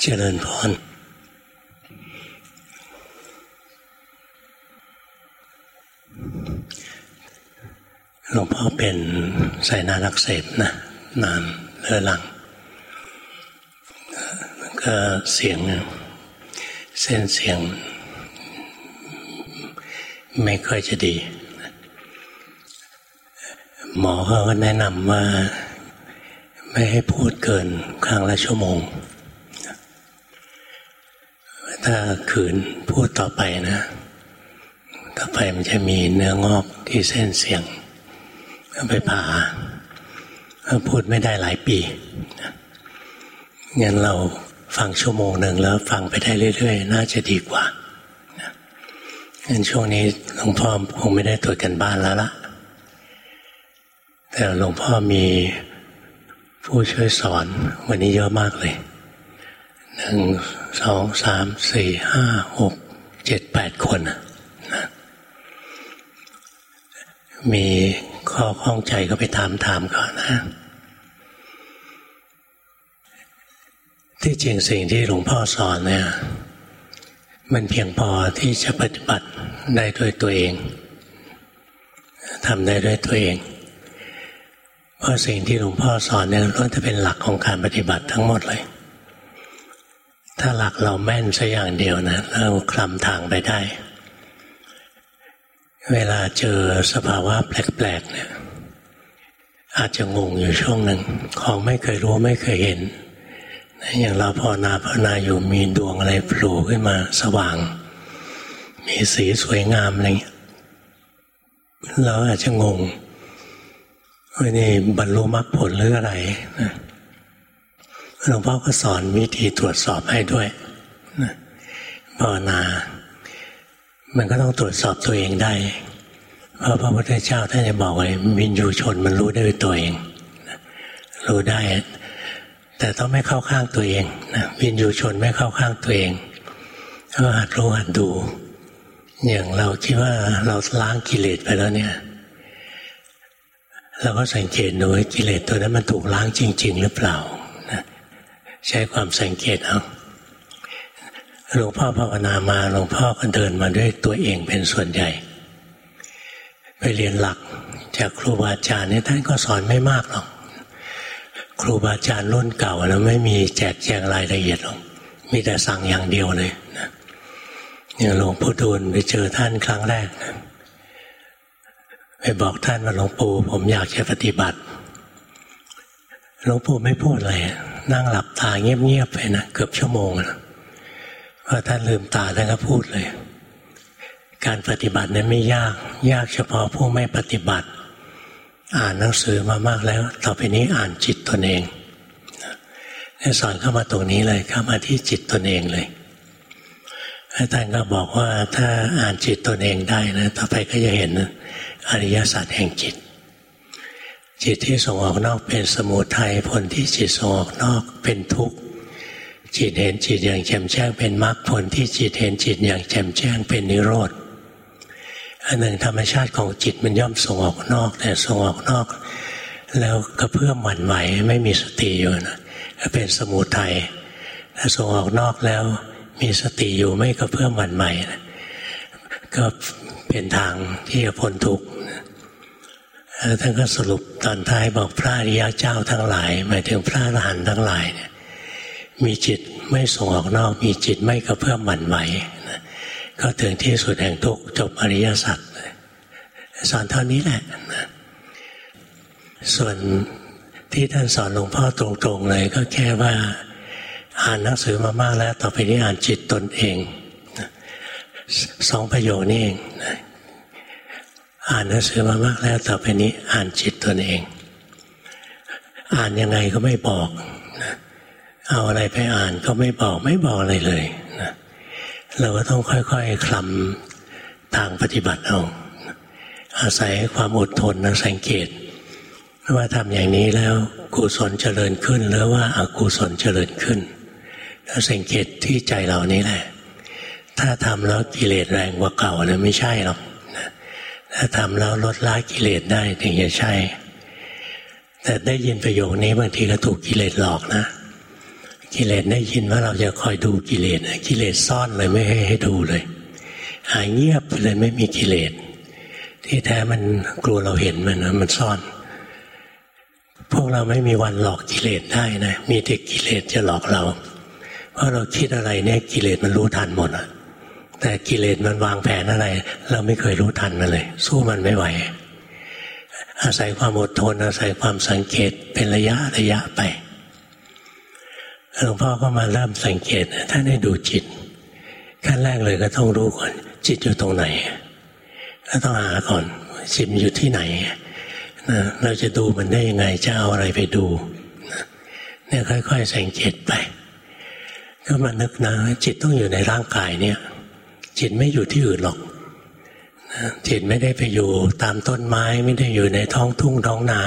เจริญพรหลวงพ่อเป็นสายนานักเสพนะนานเรื้อรังก็เสียง เส้นเสียง ไม่ค่อยจะดี หมอเขาก็แนะนำว่า ไม่ให้พูดเกินครั้งละชั่วโมง ถ้าขืนพูดต่อไปนะ ต่อไปมันจะมีเนื้องอกที่เส้นเสียงไปผ่าพูดไม่ได้หลายปีงั้นเราฟังชั่วโมงหนึ่งแล้วฟังไปได้เรื่อยๆ น่าจะดีกว่างั้นช่วงนี้หลวงพ่อคงไม่ได้ตรวจกันบ้านแล้วละแต่หลวงพ่อมีผู้ช่วยสอนวันนี้เยอะมากเลย หนึ่งสองสามสี่ห้าหกเจ็ดแปดคนนะมีข้อข้องใจก็ไปถามถามก่อนนะ ที่จริงสิ่งที่หลวงพ่อสอนเนี่ย มันเพียงพอที่จะปฏิบัติได้ด้วยตัวเองทำได้ด้วยตัวเองเพราะสิ่งที่หลวงพ่อสอนเนี่ยล้วนจะเป็นหลักของการปฏิบัติทั้งหมดเลย ถ้าหลักเราแม่นสักอย่างเดียวนะเราคลำทางไปได้ เวลาเจอสภาวะแปลกๆเนี่ยอาจจะงงอยู่ช่วงหนึ่งของไม่เคยรู้ไม่เคยเห็นอย่างเราพอนาพนาอยู่มีดวงอะไรโผล่ขึ้นมาสว่าง มีสีสวยงามอะไรเงี้ยเราอาจจะงงว่านี่บรรลุมรรคผลหรืออะไร หลวงพ่อก็สอนวิธีตรวจสอบให้ด้วยภาวนา มันก็ต้องตรวจสอบตัวเองได้ เพราะพระพุทธเจ้าท่านจะบอกไว้วินยูชนมันรู้ได้ด้วยตัวเอง รู้ได้ แต่ต้องไม่เข้าข้างตัวเองนะวินยูชนไม่เข้าข้างตัวเองก็หัดรู้หัดดู อย่างเราคิดว่าเราล้างกิเลสไปแล้วเนี่ยเราก็สังเกตดูกิเลสตัวนั้นมันถูกล้างจริง ๆ หรือเปล่า ใช้ความสังเกตเอาหลวงพ่อภาวนามาหลวงพ่อก็เดินมาด้วยตัวเองเป็นส่วนใหญ่ ไปเรียนหลักจากครูบาอาจารย์นี่ท่านก็สอนไม่มากหรอกครูบาอาจารย์รุ่นเก่าแล้วไม่มีแจกแจงรายละเอียดหรอกมีแต่สั่งอย่างเดียวเลยนะอย่างหลวงพ่อดูลไปเจอท่านครั้งแรกนะไปบอกท่านว่าหลวงปู่ผมอยากจะปฏิบัติหลวงปู่ไม่พูดอะไร นั่งหลับตาเงียบๆไปนะเกือบชั่วโมงนะพอท่านลืมตาท่านก็พูดเลย การปฏิบัตินั้นไม่ยาก ยากเฉพาะผู้ไม่ปฏิบัติ อ่านหนังสือมามากแล้ว ต่อไปนี้อ่านจิตตนเองนี่สอนเข้ามาตรงนี้เลยเข้ามาที่จิตตนเองเลยท่านก็บอกว่าถ้าอ่านจิตตนเองได้นะต่อไปก็จะเห็นอริยสัจแห่งจิต จิตที่ส่งออกนอกเป็นสมุทัยผลที่จิตส่งออกนอกเป็นทุกข์จิตเห็นจิตอย่างแจ่มแจ้งเป็นมรรคผลที่จิตเห็นจิตอย่างแจ่มแจ้งเป็นนิโรธอันหนึ่งธรรมชาติของจิตมันย่อมส่งออกนอก แต่ส่งออกนอก แล้วกระเพื่อมหวั่นไหวไม่มีสติอยู่นะก็เป็นสมุทัยถ้าส่งออกนอกแล้วมีสติอยู่ไม่กระเพื่อมหวั่นไหวนะก็เป็นทางที่จะพ้นทุกข์ ท่านก็สรุปตอนท้ายบอกพระอริยเจ้าทั้งหลาย หมายถึงพระอรหันต์ทั้งหลายเนี่ยมีจิตไม่ส่งออกนอก มีจิตไม่กระเพื่อมหวั่นไหวนะก็ถึงที่สุดแห่งทุกจบอริยสัจสอนเท่านี้แหละนะส่วนที่ท่านสอนหลวงพ่อตรงๆเลย ก็แค่ว่าอ่านหนังสือมามากแล้ว ต่อไปนี้อ่านจิตตนเองสองประโยคนี้เอง อ่านหนังสือมามากแล้วต่อไปนี้อ่านจิตตนเอง อ่านยังไงก็ไม่บอกนะเอาอะไรไปอ่านก็ไม่บอกไม่บอกอะไรเลยนะเราก็ต้องค่อยๆคลำทางปฏิบัติเอาอาศัยความอดทนนะสังเกตว่าทำอย่างนี้แล้วกุศลเจริญขึ้นหรือว่าอากุศลเจริญขึ้นถ้าสังเกตที่ใจเรานี้แหละ ถ้าทำแล้วกิเลสแรงกว่าเก่าเนี่ยไม่ใช่หรอก ถ้าทำแล้วลดละกิเลสได้ถึงจะใช่ แต่ได้ยินประโยคนี้บางทีก็ถูกกิเลสหลอกนะ กิเลสได้ยินว่าเราจะคอยดูกิเลสกิเลสซ่อนเลยไม่ให้ให้ดูเลย หายเงียบเลยไม่มีกิเลสที่แท้มันกลัวเราเห็นมันนะมันซ่อน พวกเราไม่มีวันหลอกกิเลสได้นะ มีแต่กิเลสจะหลอกเรา เพราะเราคิดอะไรเนี่ยกิเลสมันรู้ทันหมดอะ แต่กิเลสมันวางแผนอะไร เราไม่เคยรู้ทันมันเลย สู้มันไม่ไหว อาศัยความอดทน อาศัยความสังเกตเป็นระยะระยะไปหลวงพ่อก็มาเริ่มสังเกตท่านให้ดูจิตขั้นแรกเลยก็ต้องรู้ก่อน จิตอยู่ตรงไหนก็ต้องหาก่อนจิตอยู่ที่ไหนนะเราจะดูมันได้ยังไงจะเอาอะไรไปดูนะเนี่ยค่อย ๆ สังเกตไป ก็มานึกนะ จิตต้องอยู่ในร่างกายเนี่ย จิตไม่อยู่ที่อื่นหรอกจิตไม่ได้ไปอยู่ตามต้นไม้ไม่ได้อยู่ในท้องทุ่งท้องนา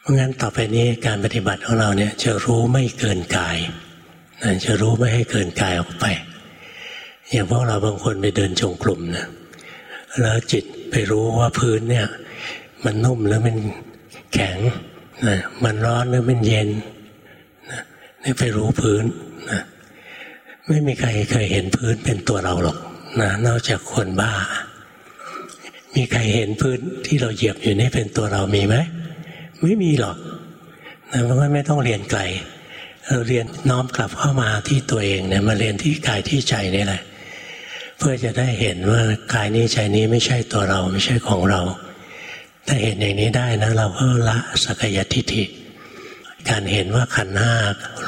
เพราะงั้นต่อไปนี้การปฏิบัติของเราเนี่ยจะรู้ไม่เกินกายจะรู้ไม่ให้เกินกายออกไป อย่างพวกเราบางคนไปเดินจงกลุ่มนะแล้วจิตไปรู้ว่าพื้นเนี่ย มันนุ่มหรือมันแข็งนะมันร้อนหรือมันเย็นนะนี่ไปรู้พื้นนะ ไม่มีใครเคยเห็นพื้นเป็นตัวเราหรอกนะนอกจากคนบ้า มีใครเห็นพื้นที่เราเหยียบอยู่นี่เป็นตัวเรามีไหมไม่มีหรอกนะเพราะงั้นไม่ต้องเรียนไกลเราเรียนน้อมกลับเข้ามาที่ตัวเองเนี่ยมาเรียนที่กายที่ใจนี่แหละ เพื่อจะได้เห็นว่ากายนี้ใจนี้ไม่ใช่ตัวเราไม่ใช่ของเรา ถ้าเห็นอย่างนี้ได้นะ เราก็ละสักยทิฏฐิ การเห็นว่าขันห้า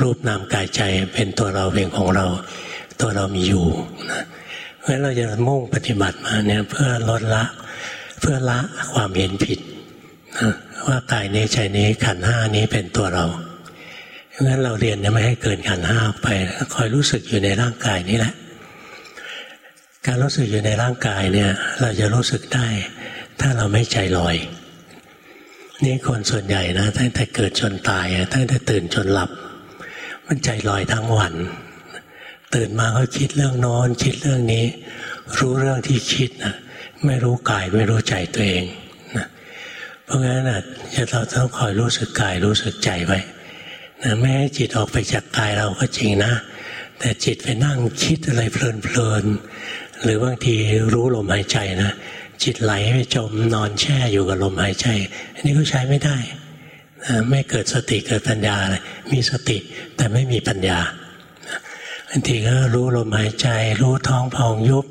รูปนามกายใจเป็นตัวเราเป็นของเรา ตัวเรามีอยู่นะเพราะฉะนั้นเราจะมุ่งปฏิบัติมาเนี่ยเพื่อลดละ เพื่อละความเห็นผิดนะว่ากายนี้ใจนี้ขันห้านี้เป็นตัวเราเพราะฉะนั้นเราเรียนเนี่ยไม่ให้เกินขันห้าไป คอยรู้สึกอยู่ในร่างกายนี้แหละ การรู้สึกอยู่ในร่างกายเนี่ย เราจะรู้สึกได้ ถ้าเราไม่ใจลอย นี่คนส่วนใหญ่นะตั้งแต่เกิดจนตายตั้งแต่ตื่นจนหลับ มันใจลอยทั้งวัน ตื่นมาก็คิดเรื่องนอน คิดเรื่องนี้ รู้เรื่องที่คิดนะไม่รู้กายไม่รู้ใจตัวเองนะเพราะงั้นนะเราต้องคอยรู้สึกกายรู้สึกใจไว้นะไม่ให้จิตออกไปจากกายเราก็จริงนะ แต่จิตไปนั่งคิดอะไรเพลินๆหรือบางทีรู้ลมหายใจนะ จิตไหลไปจมนอนแช่อยู่กับลมหายใจ อันนี้ก็ใช้ไม่ได้ไม่เกิดสติเกิดปัญญาเลยมีสติแต่ไม่มีปัญญาบางทีก็รู้ลมหายใจ รู้ท้องพองยุบ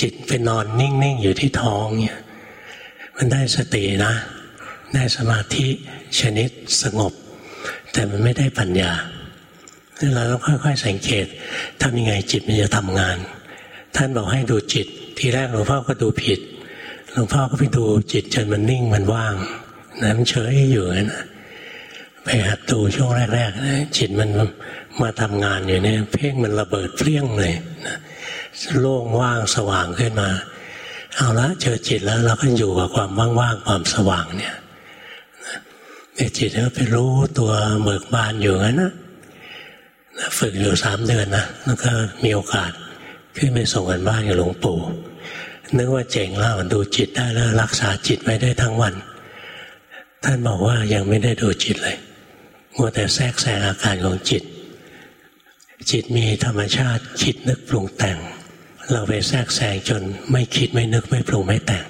จิตไปนอนนิ่ง ๆ อยู่ที่ท้องเนี่ยมันได้สตินะ ได้สมาธิชนิดสงบ แต่มันไม่ได้ปัญญาเราต้องค่อย ๆ สังเกตทำยังไงจิตมันจะทำงาน ท่านบอกให้ดูจิต ทีแรกหลวงพ่อก็ดูผิด หลวงพ่อก็ไปดูจิตจนมันนิ่งมันว่างนะมันเฉยอยู่นะไปหัดดูช่วงแรกๆนะจิตมันมาทำงานอยู่เนี่ยเพ่งมันระเบิดเปรี้ยงเลยนะโล่งว่างสว่างขึ้นมา เอาละเจอจิตแล้วเราก็อยู่กับความว่างๆความสว่างเนี่ยแต่จิตก็ไปรู้ตัวเบิกบานอยู่งั้นนะฝึกอยู่สามเดือนนะแล้วก็มีโอกาสขึ้นไปส่งกันบ้านกับหลวงปู่ นึกว่าเจ๋งแล้วดูจิตได้แล้วรักษาจิตไว้ได้ทั้งวัน ท่านบอกว่ายังไม่ได้ดูจิตเลยมัวแต่แทรกแซงอาการของจิต จิตมีธรรมชาติคิดนึกปรุงแต่ง เราไปแทรกแซงจนไม่คิดไม่นึกไม่ปรุงไม่แต่ง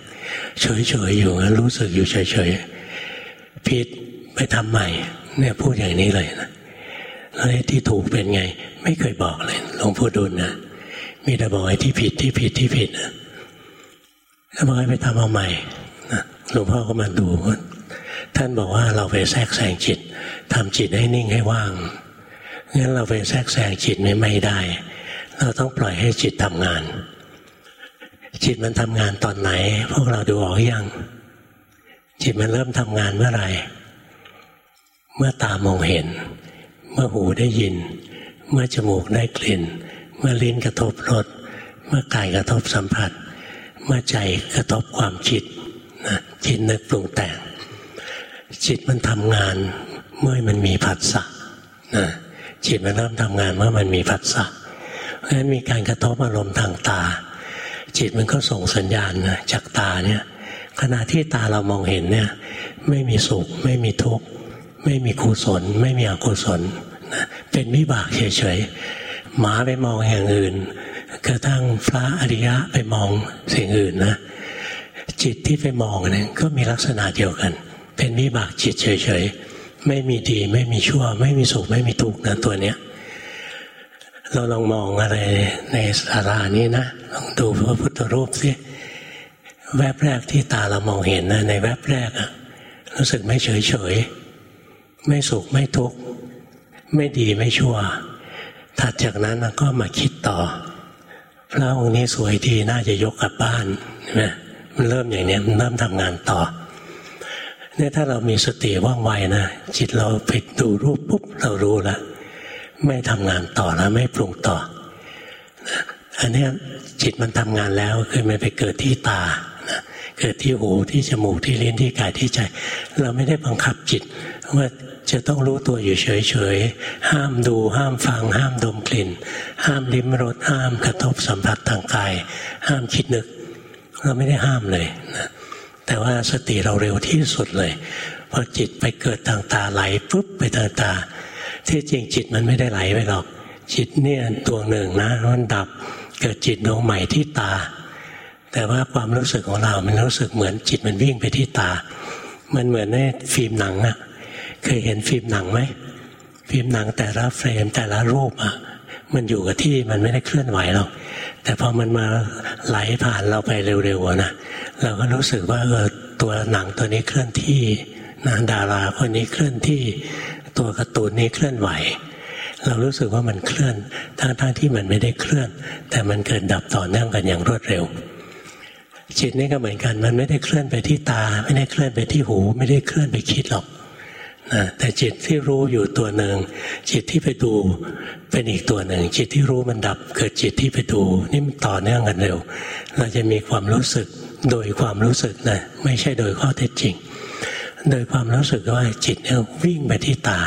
เฉยๆอยู่รู้สึกอยู่เฉยๆผิดไปทำใหม่เนี่ยพูดอย่างนี้เลยนะแล้วที่ถูกเป็นไง ไม่เคยบอกเลยหลวงพ่อดุลนะมีแต่บอกไอ้ที่ผิดที่ผิดที่ผิดนะ แล้วบอกให้ไปทำเอาใหม่หลวงพ่อก็มาดูท่านบอกว่าเราไปแทรกแซงจิตทำจิตให้นิ่งให้ว่างงั้นเราไปแทรกแซงจิตไม่ไม่ได้ เราต้องปล่อยให้จิตทำงาน จิตมันทำงานตอนไหน พวกเราดูออกยังจิตมันเริ่มทำงานเมื่อไหร่ เมื่อตามองเห็น เมื่อหูได้ยิน เมื่อจมูกได้กลิ่น เมื่อลิ้นกระทบรส เมื่อกายกระทบสัมผัส เมื่อใจกระทบความคิดนะจิตนึกปรุงแต่ง จิตมันทำงานเมื่อมันมีผัสสะนะจิตมันเริ่มทำงานเมื่อมันมีผัสสะเพราะฉะนั้นมีการกระทบอารมณ์ทางตา จิตมันก็ส่งสัญญาณนะจากตาเนี่ยขณะที่ตาเรามองเห็นเนี่ยไม่มีสุข ไม่มีทุกข์ ไม่มีกุศล ไม่มีอกุศลนะเป็นวิบากเฉยๆหมาไปมองอย่างอื่น กระทั่งพระอริยะไปมองสิ่งอื่นนะ จิตที่ไปมองเนี่ยก็มีลักษณะเดียวกัน เป็นวิบากจิตเฉยๆ ไม่มีดีไม่มีชั่ว ไม่มีสุขไม่มีทุกข์นะตัวเนี้ยเราลองมองอะไรในสารานี้นะลองดูพระพุทธรูปสิแวบแรกที่ตาเรามองเห็นนะในแวบแรกอะรู้สึกไม่เฉยเฉยไม่สุขไม่ทุกข์ไม่ดีไม่ชั่วถัดจากนั้นก็มาคิดต่อ พระองค์นี้สวยดีน่าจะยกกลับบ้านใช่ไหมมันเริ่มอย่างนี้มันเริ่มทำงานต่อเนี่ยถ้าเรามีสติว่องไวนะจิตเราไปดูรูปปุ๊บเรารู้ล้วไม่ทำงานต่อแล้วไม่ปรุงต่อ อันนี้จิตมันทำงานแล้วคือมันไปเกิดที่ตาเกิดที่หูที่จมูกที่ลิ้นที่กายที่ใจ เราไม่ได้บังคับจิตว่า จะต้องรู้ตัวอยู่เฉยๆ ห้ามดูห้ามฟัง ห้ามดมกลิ่น ห้ามลิ้มรสห้ามกระทบสัมผัสทางกาย ห้ามคิดนึก เราไม่ได้ห้ามเลยนะแต่ว่าสติเราเร็วที่สุดเลยพอจิตไปเกิดทางตาไหลปุ๊บไปทางตา ที่จริงจิตมันไม่ได้ไหลไปหรอก จิตเนี่ยตัวหนึ่งนะมันดับเกิดจิตดวงใหม่ที่ตา แต่ว่าความรู้สึกของเรา มันรู้สึกเหมือนจิตมันวิ่งไปที่ตา มันเหมือนในฟิล์มหนังอะ เคยเห็นฟิล์มหนังไหมฟิล์มหนังแต่ละเฟรมแต่ละรูปอะมันอยู่กับที่มันไม่ได้เคลื่อนไหวหรอกแต่พอมันมาไหลผ่านเราไปเร็วๆนะเราก็รู้สึกว่าเออตัวหนังตัวนี้เคลื่อนที่นางดาราคนนี้เคลื่อนที่ ตัวการ์ตูนนี้เคลื่อนไหว เรารู้สึกว่ามันเคลื่อนทั้งๆทที่มันไม่ได้เคลื่อน แต่มันเกิดดับต่อเนื่องกันอย่างรวดเร็ว จิตนี่ก็เหมือนกันมันไม่ได้เคลื่อนไปที่ตา ไม่ได้เคลื่อนไปที่หู ไม่ได้เคลื่อนไปคิดหรอก นะแต่จิตที่รู้อยู่ตัวหนึ่งจิตที่ไปดูเป็นอีกตัวหนึ่ง จิตที่รู้มันดับ เกิดจิตที่ไปดูนี่มันต่อเนื่องกันเร็ว เราจะมีความรู้สึกโดยความรู้สึกนะไม่ใช่โดยข้อเท็จจริง โดยความรู้สึกว่าจิตเนี่ยวิ่งไปที่ตา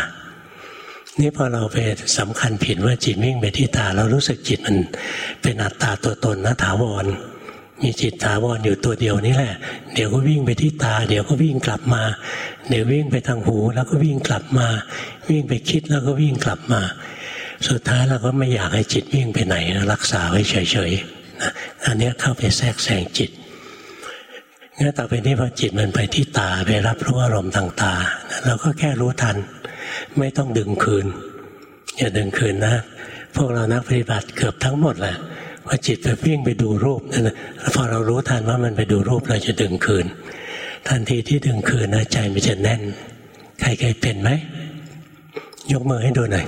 นี่พอเราไปสำคัญผิดว่าจิตวิ่งไปที่ตา เรารู้สึกจิตมันเป็นอัตตาตัวตนนะถาวร มีจิตถาวรอยู่ตัวเดียวนี่แหละ เดี๋ยวก็วิ่งไปที่ตา เดี๋ยวก็วิ่งกลับมา เดี๋ยววิ่งไปทางหูแล้วก็วิ่งกลับมา วิ่งไปคิดแล้วก็วิ่งกลับมา สุดท้ายเราก็ไม่อยากให้จิตวิ่งไปไหนรักษาไว้เฉยๆอันนี้เข้าไปแทรกแซงจิตงั้นต่อไปนี้พอจิตมันไปที่ตาไปรับรู้อารมณ์ทางตาเราก็แค่รู้ทัน ไม่ต้องดึงคืน อย่าดึงคืนนะ พวกเรานักปฏิบัติเกือบทั้งหมดแหละ ว่าจิตไปวิ่งไปดูรูปนั่นพอเรารู้ทันว่ามันไปดูรูปเราจะดึงคืน ทันทีที่ดึงคืนนะใจมันจะแน่น ใครเคยเป็นไหม ยกมือให้ดูหน่อย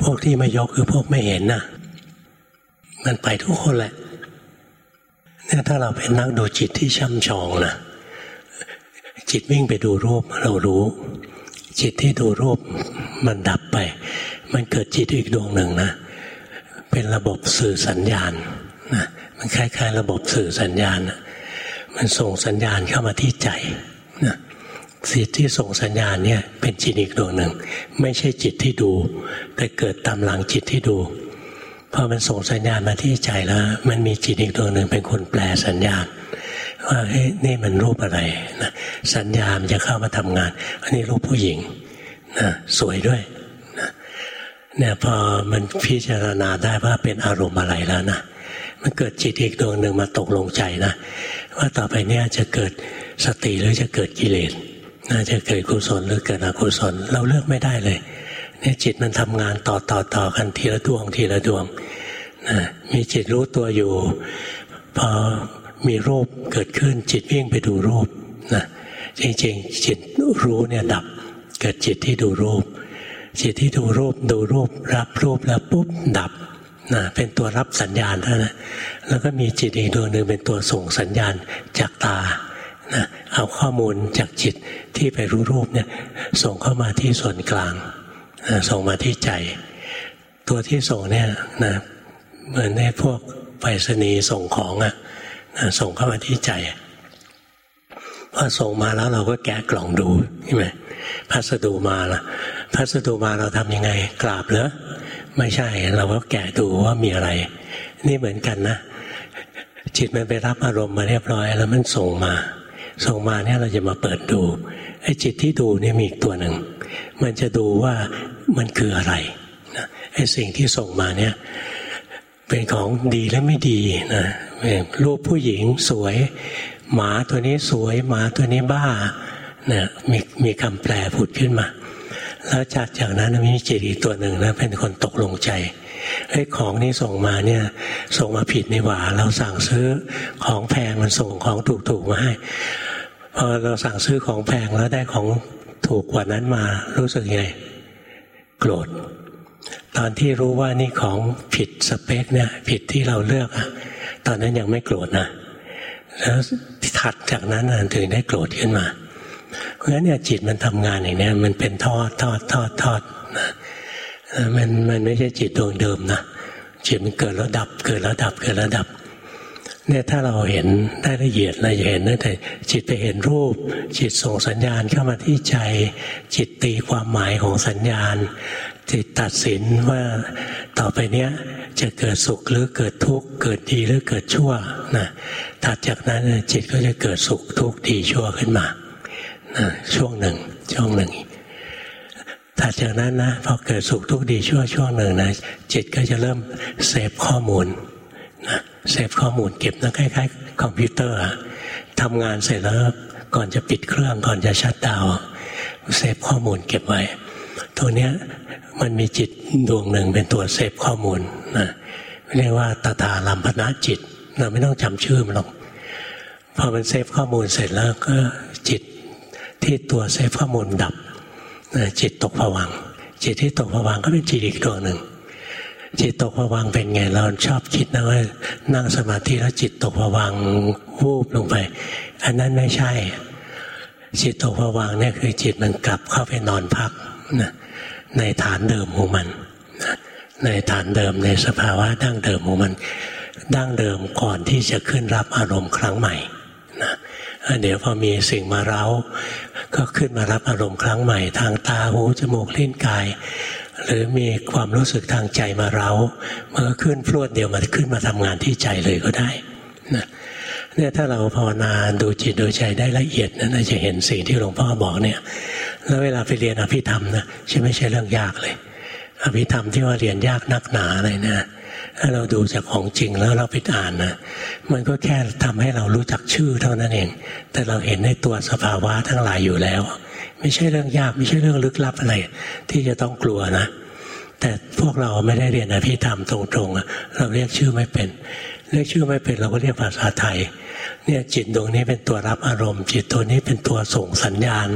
พวกที่ไม่ยกคือพวกไม่เห็นนะมันไปทุกคนแหละเนี่ยถ้าเราเป็นนักดูจิตที่ช่ำชองนะจิตวิ่งไปดูรูปเรารู้ จิตที่ดูรูปมันดับไป มันเกิดจิตอีกดวงหนึ่งนะ เป็นระบบสื่อสัญญาณนะมันคล้ายๆ ระบบสื่อสัญญาณนะมันส่งสัญญาณเข้ามาที่ใจนะจิตที่ส่งสัญญาณเนี่ยเป็นจิตอีกดวงหนึ่ง ไม่ใช่จิตที่ดู แต่เกิดตามหลังจิตที่ดูพอมันส่งสัญญาณมาที่ใจแล้ว มันมีจิตอีกดวงหนึ่งเป็นคนแปลสัญญาณว่าเฮ้ยนี่มันรูปอะไรนะสัญญามันจะเข้ามาทำงาน อันนี้รูปผู้หญิงนะสวยด้วย เนี่ยพอมันพิจารณาได้ว่าเป็นอารมณ์อะไรแล้วนะมันเกิดจิตอีกดวงหนึ่งมาตกลงใจนะว่าต่อไปเนี่ยจะเกิดสติหรือจะเกิดกิเลสน่าจะเกิดกุศลหรือเกิดอกุศล เราเลือกไม่ได้เลยเนี่ยจิตมันทำงานต่อต่อต่อกันทีละดวงทีละดวงนะมีจิตรู้ตัวอยู่ พอมีรูปเกิดขึ้นจิตวิ่งไปดูรูปนะจริงๆจิตรู้เนี่ยดับเกิดจิตที่ดูรูป จิตที่ดูรูปดูรูป รับรูปแล้วปุ๊บดับนะเป็นตัวรับสัญญาณเท่านั้นแล้วก็มีจิตอีกดวงหนึ่งเป็นตัวส่งสัญญาณจากตานะเอาข้อมูลจากจิตที่ไปรู้รูปเนี่ยส่งเข้ามาที่ส่วนกลางส่งมาที่ใจ ตัวที่ส่งเนี่ยนะเหมือนในพวกไปรษณีย์ส่งของอะ่ะส่งเข้ามาที่ใจพอส่งมาแล้วเราก็แกะกล่องดูใช่ไหมพัสดุมาละ พัสดุมาเราทำยังไงกราบเหรอไม่ใช่ เราก็แกะดูว่ามีอะไร นี่เหมือนกันนะ จิตมันไปรับอารมณ์มาเรียบร้อย แล้วมันส่งมา ส่งมาเนี่ยเราจะมาเปิดดูไอ้จิตที่ดูนี่มีอีกตัวหนึ่ง มันจะดูว่ามันคืออะไรนะไอ้สิ่งที่ส่งมาเนี่ยเป็นของดีและไม่ดีนะรูปผู้หญิงสวย หมาตัวนี้สวย หมาตัวนี้บ้านะมีมีคำแปลผุดขึ้นมา แล้วจากจากนั้นมีจิตอีกตัวหนึ่งนะเป็นคนตกลงใจไอ้ของนี้ส่งมาเนี่ย ส่งมาผิดนี่หว่า เราสั่งซื้อของแพงมันส่งของถูกๆมาให้พอเราสั่งซื้อของแพงแล้วได้ของถูกกว่านั้นมารู้สึกไงโกรธตอนที่รู้ว่านี่ของผิดสเปคเนี่ยผิดที่เราเลือกอะตอนนั้นยังไม่โกรธนะแล้วถัดจากนั้นถึงได้โกรธขึ้นมา เพราะฉะนั้นเนี่ยจิตมันทำงานอย่างนี้มันเป็นทอดทอดทอดทอดนะมันมันไม่ใช่จิตดวงเดิมนะจิตมันเกิดแล้วดับ เกิดแล้วดับเกิดแล้วดับเนี่ยถ้าเราเห็นได้ละเอียดเราจะเห็นตั้งแต่จิตไปเห็นรูป จิตส่งสัญญาณเข้ามาที่ใจ จิตตีความหมายของสัญญาณ จิตตัดสินว่าต่อไปเนี้ยจะเกิดสุขหรือเกิดทุกข์เกิดดีหรือเกิดชั่วนะถัดจากนั้นจิตก็จะเกิดสุขทุกข์ดีชั่วขึ้นมา ช่วงหนึ่ง ช่วงหนึ่งถัดจากนั้นนะพอเกิดสุขทุกข์ดีชั่วช่วงหนึ่งนะจิตก็จะเริ่ม save ข้อมูลนะ save ข้อมูลเก็บนะคล้ายๆ คอมพิวเตอร์ทำงานเสร็จแล้วก่อนจะปิดเครื่องก่อนจะ shut down save ข้อมูลเก็บไว้ ตัวเนี้ยมันมีจิตดวงหนึ่งเป็นตัว save ข้อมูลนะเรียกว่าตทาลัมพนะจิต เราไม่ต้องจำชื่อมันหรอกพอมัน save ข้อมูลเสร็จแล้วก็จิต ที่ตัวเซฟข้อมูลดับจิตตกผวังจิตที่ตกผวังก็เป็นจิตอีกดวหนึ่งจิตตกผวังเป็นไงเราชอบคิดนะว่านั่งสมาธิแล้วจิตตกผวังวูบลงไป อันนั้นไม่ใช่ จิตตกผวังเนี่ยคือจิตมันกลับเข้าไปนอนพักนะในฐานเดิมของมันนะในฐานเดิมในสภาวะดั้งเดิมของมันดั้งเดิมก่อนที่จะขึ้นรับอารมณ์ครั้งใหม่ เดี๋ยวพอมีสิ่งมาเร้า ก็ขึ้นมารับอารมณ์ครั้งใหม่ ทางตาหูจมูกลิ้นกาย หรือมีความรู้สึกทางใจมาเราเมื่อขึ้นพรวดเดียวมันขึ้นมาทำงานที่ใจเลยก็ได้นะเนี่ยถ้าเราภาวนาดูจิตดูใจได้ละเอียดนั้นจะเห็นสิ่งที่หลวงพ่อบอกเนี่ย แล้วเวลาไปเรียนอภิธรรมนะใช่ไม่ใช่เรื่องยากเลย อภิธรรมที่ว่าเรียนยากนักหนาอะไรเนี่ย ถ้าเราดูจากของจริงแล้วเราไปอ่านนะมันก็แค่ทำให้เรารู้จักชื่อเท่านั้นเอง แต่เราเห็นในตัวสภาวะทั้งหลายอยู่แล้ว ไม่ใช่เรื่องยากไม่ใช่เรื่องลึกลับอะไร ที่จะต้องกลัวนะ แต่พวกเราไม่ได้เรียนอภิธรรมตรงๆเราเรียกชื่อไม่เป็น เรียกชื่อไม่เป็นเราก็เรียกภาษาไทย เนี่ยจิตดวงนี้เป็นตัวรับอารมณ์ จิตตัวนี้เป็นตัวส่งสัญญาณ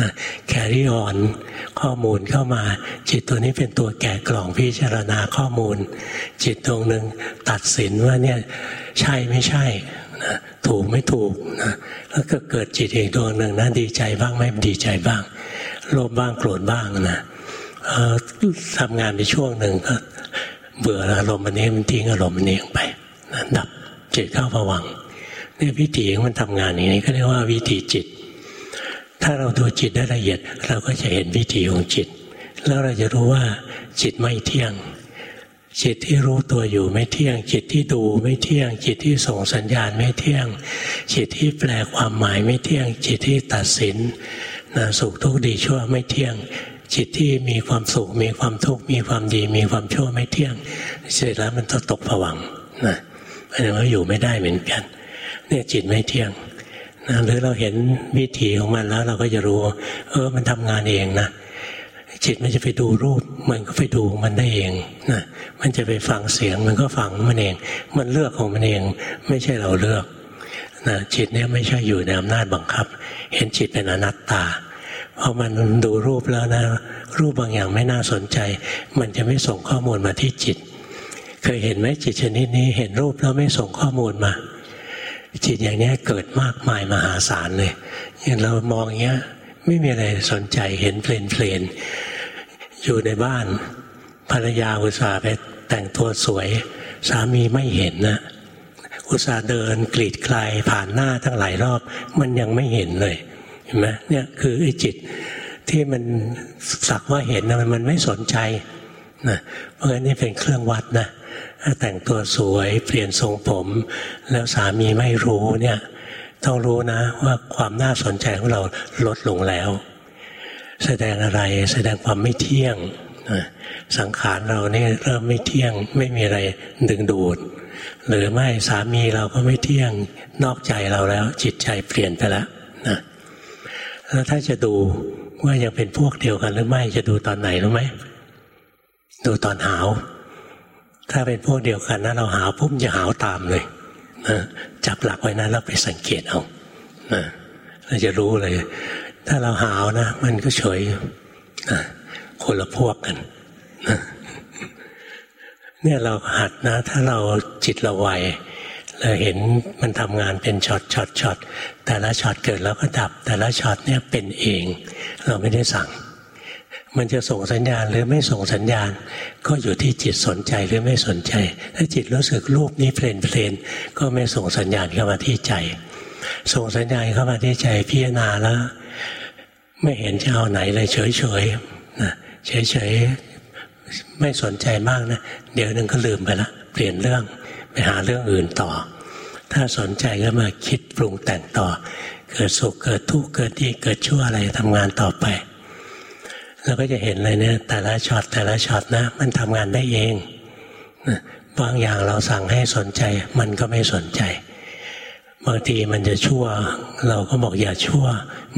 นะแคริออนข้อมูลเข้ามา จิตตัวนี้เป็นตัวแกะกล่องพิจารณาข้อมูล จิตดวงหนึ่งตัดสินว่าเนี่ยใช่ไม่ใช่นะถูกไม่ถูกนะแล้วก็เกิดจิตอีกดวงหนึ่งนะดีใจบ้างไม่ดีใจบ้าง โลภบ้างโกรธบ้างนะทำงานในช่วงหนึ่งก็เบื่ออารมณ์อันนี้มันทิ้งอารมณ์อันนี้ไปนะดับจิตเข้าผวังนี่วิธีมันทำงานอย่างนี้ก็เรียกว่าวิธีจิต ถ้าเราดูจิตได้ละเอียด เราก็จะเห็นวิธีของจิต แล้วเราจะรู้ว่า จิตไม่เที่ยง จิตที่รู้ตัวอยู่ไม่เที่ยง จิตที่ดูไม่เที่ยง จิตที่ส่งสัญญาณไม่เที่ยง จิตที่แปลความหมายไม่เที่ยง จิตที่ตัดสินนะสุขทุกข์ดีชั่วไม่เที่ยง จิตที่มีความสุขมีความทุกข์มีความดี มีความชั่วไม่เที่ยง เสร็จแล้วมันจะตกผวังนะมันก็อยู่ไม่ได้เหมือนกัน เนี่ยจิตไม่เที่ยง หรือเราเห็นวิถีของมันแล้ว เราก็จะรู้ เออ มันทำงานเองนะจิตมันจะไปดูรูป มันก็ไปดูมันได้เองนะมันจะไปฟังเสียงมันก็ฟังมันเอง มันเลือกของมันเอง ไม่ใช่เราเลือกนะจิตเนี่ยไม่ใช่อยู่ในอำนาจบังคับ เห็นจิตเป็นอนัตตาพอมันดูรูปแล้วนะรูปบางอย่างไม่น่าสนใจ มันจะไม่ส่งข้อมูลมาที่จิต เคยเห็นไหมจิตชนิดนี้เห็นรูปแล้วไม่ส่งข้อมูลมา จิตอย่างนี้เกิดมากมายมหาศาลเลยอย่างเรามองอย่างเงี้ย ไม่มีอะไรสนใจเห็นเพลนเพลนอยู่ในบ้าน ภรรยาอุตส่าห์ไปแต่งตัวสวย สามีไม่เห็นนะอุตส่าห์เดินกรีดไกลผ่านหน้าทั้งหลายรอบ มันยังไม่เห็นเลยเห็นไหมเนี่ยคือไอ้จิตที่มันสักว่าเห็นนะมันไม่สนใจนะเพราะฉะนั้นนี่เป็นเครื่องวัดนะ แต่งตัวสวยเปลี่ยนทรงผม แล้วสามีไม่รู้เนี่ยต้องรู้นะว่าความน่าสนใจของเราลดลงแล้ว แสดงอะไรแสดงความไม่เที่ยงสังขารเราเนี่ยเริ่มไม่เที่ยงไม่มีอะไรดึงดูด หรือไม่สามีเราก็ไม่เที่ยงนอกใจเราแล้ว จิตใจเปลี่ยนไปแล้วนะแล้วถ้าจะดูว่ายังเป็นพวกเดียวกันหรือไม่จะดูตอนไหนรู้ไหมดูตอนหาว ถ้าเป็นพวกเดียวกันนะเราหาวปุ๊บจะหาวตามเลยนะจับหลักไว้นะแล้วไปสังเกตเอานะเราจะรู้เลย ถ้าเราหาวนะ มันก็เฉยนะคนละพวกกันนะเนี่ยเราหัดนะ ถ้าเราจิตเราไวเราเห็นมันทำงานเป็น shot shot shot แต่ละช็อตเกิดแล้วก็ดับ แต่ละช็อตเนี่ยเป็นเอง เราไม่ได้สั่ง มันจะส่งสัญญาณหรือไม่ส่งสัญญาณ ก็อยู่ที่จิตสนใจหรือไม่สนใจ ถ้าจิตรู้สึกรูปนี้เพลนเพลนก็ไม่ส่งสัญญาณเข้ามาที่ใจ ส่งสัญญาณเข้ามาที่ใจพิจารณาแล้ว ไม่เห็นจะเอาไหนเลยเฉยเฉยนะเฉยเฉยไม่สนใจมากนะเดี๋ยวนึงก็ลืมไปละเปลี่ยนเรื่องไปหาเรื่องอื่นต่อ ถ้าสนใจก็มาคิดปรุงแต่งต่อ เกิดสุขเกิดทุกข์เกิดดีเกิดชั่วอะไรทำงานต่อไป เราก็จะเห็นเลยเนี่ย แต่ละช็อตแต่ละช็อตนะ มันทำงานได้เองบางอย่างเราสั่งให้สนใจ มันก็ไม่สนใจ บางทีมันจะชั่ว เราก็บอกอย่าชั่ว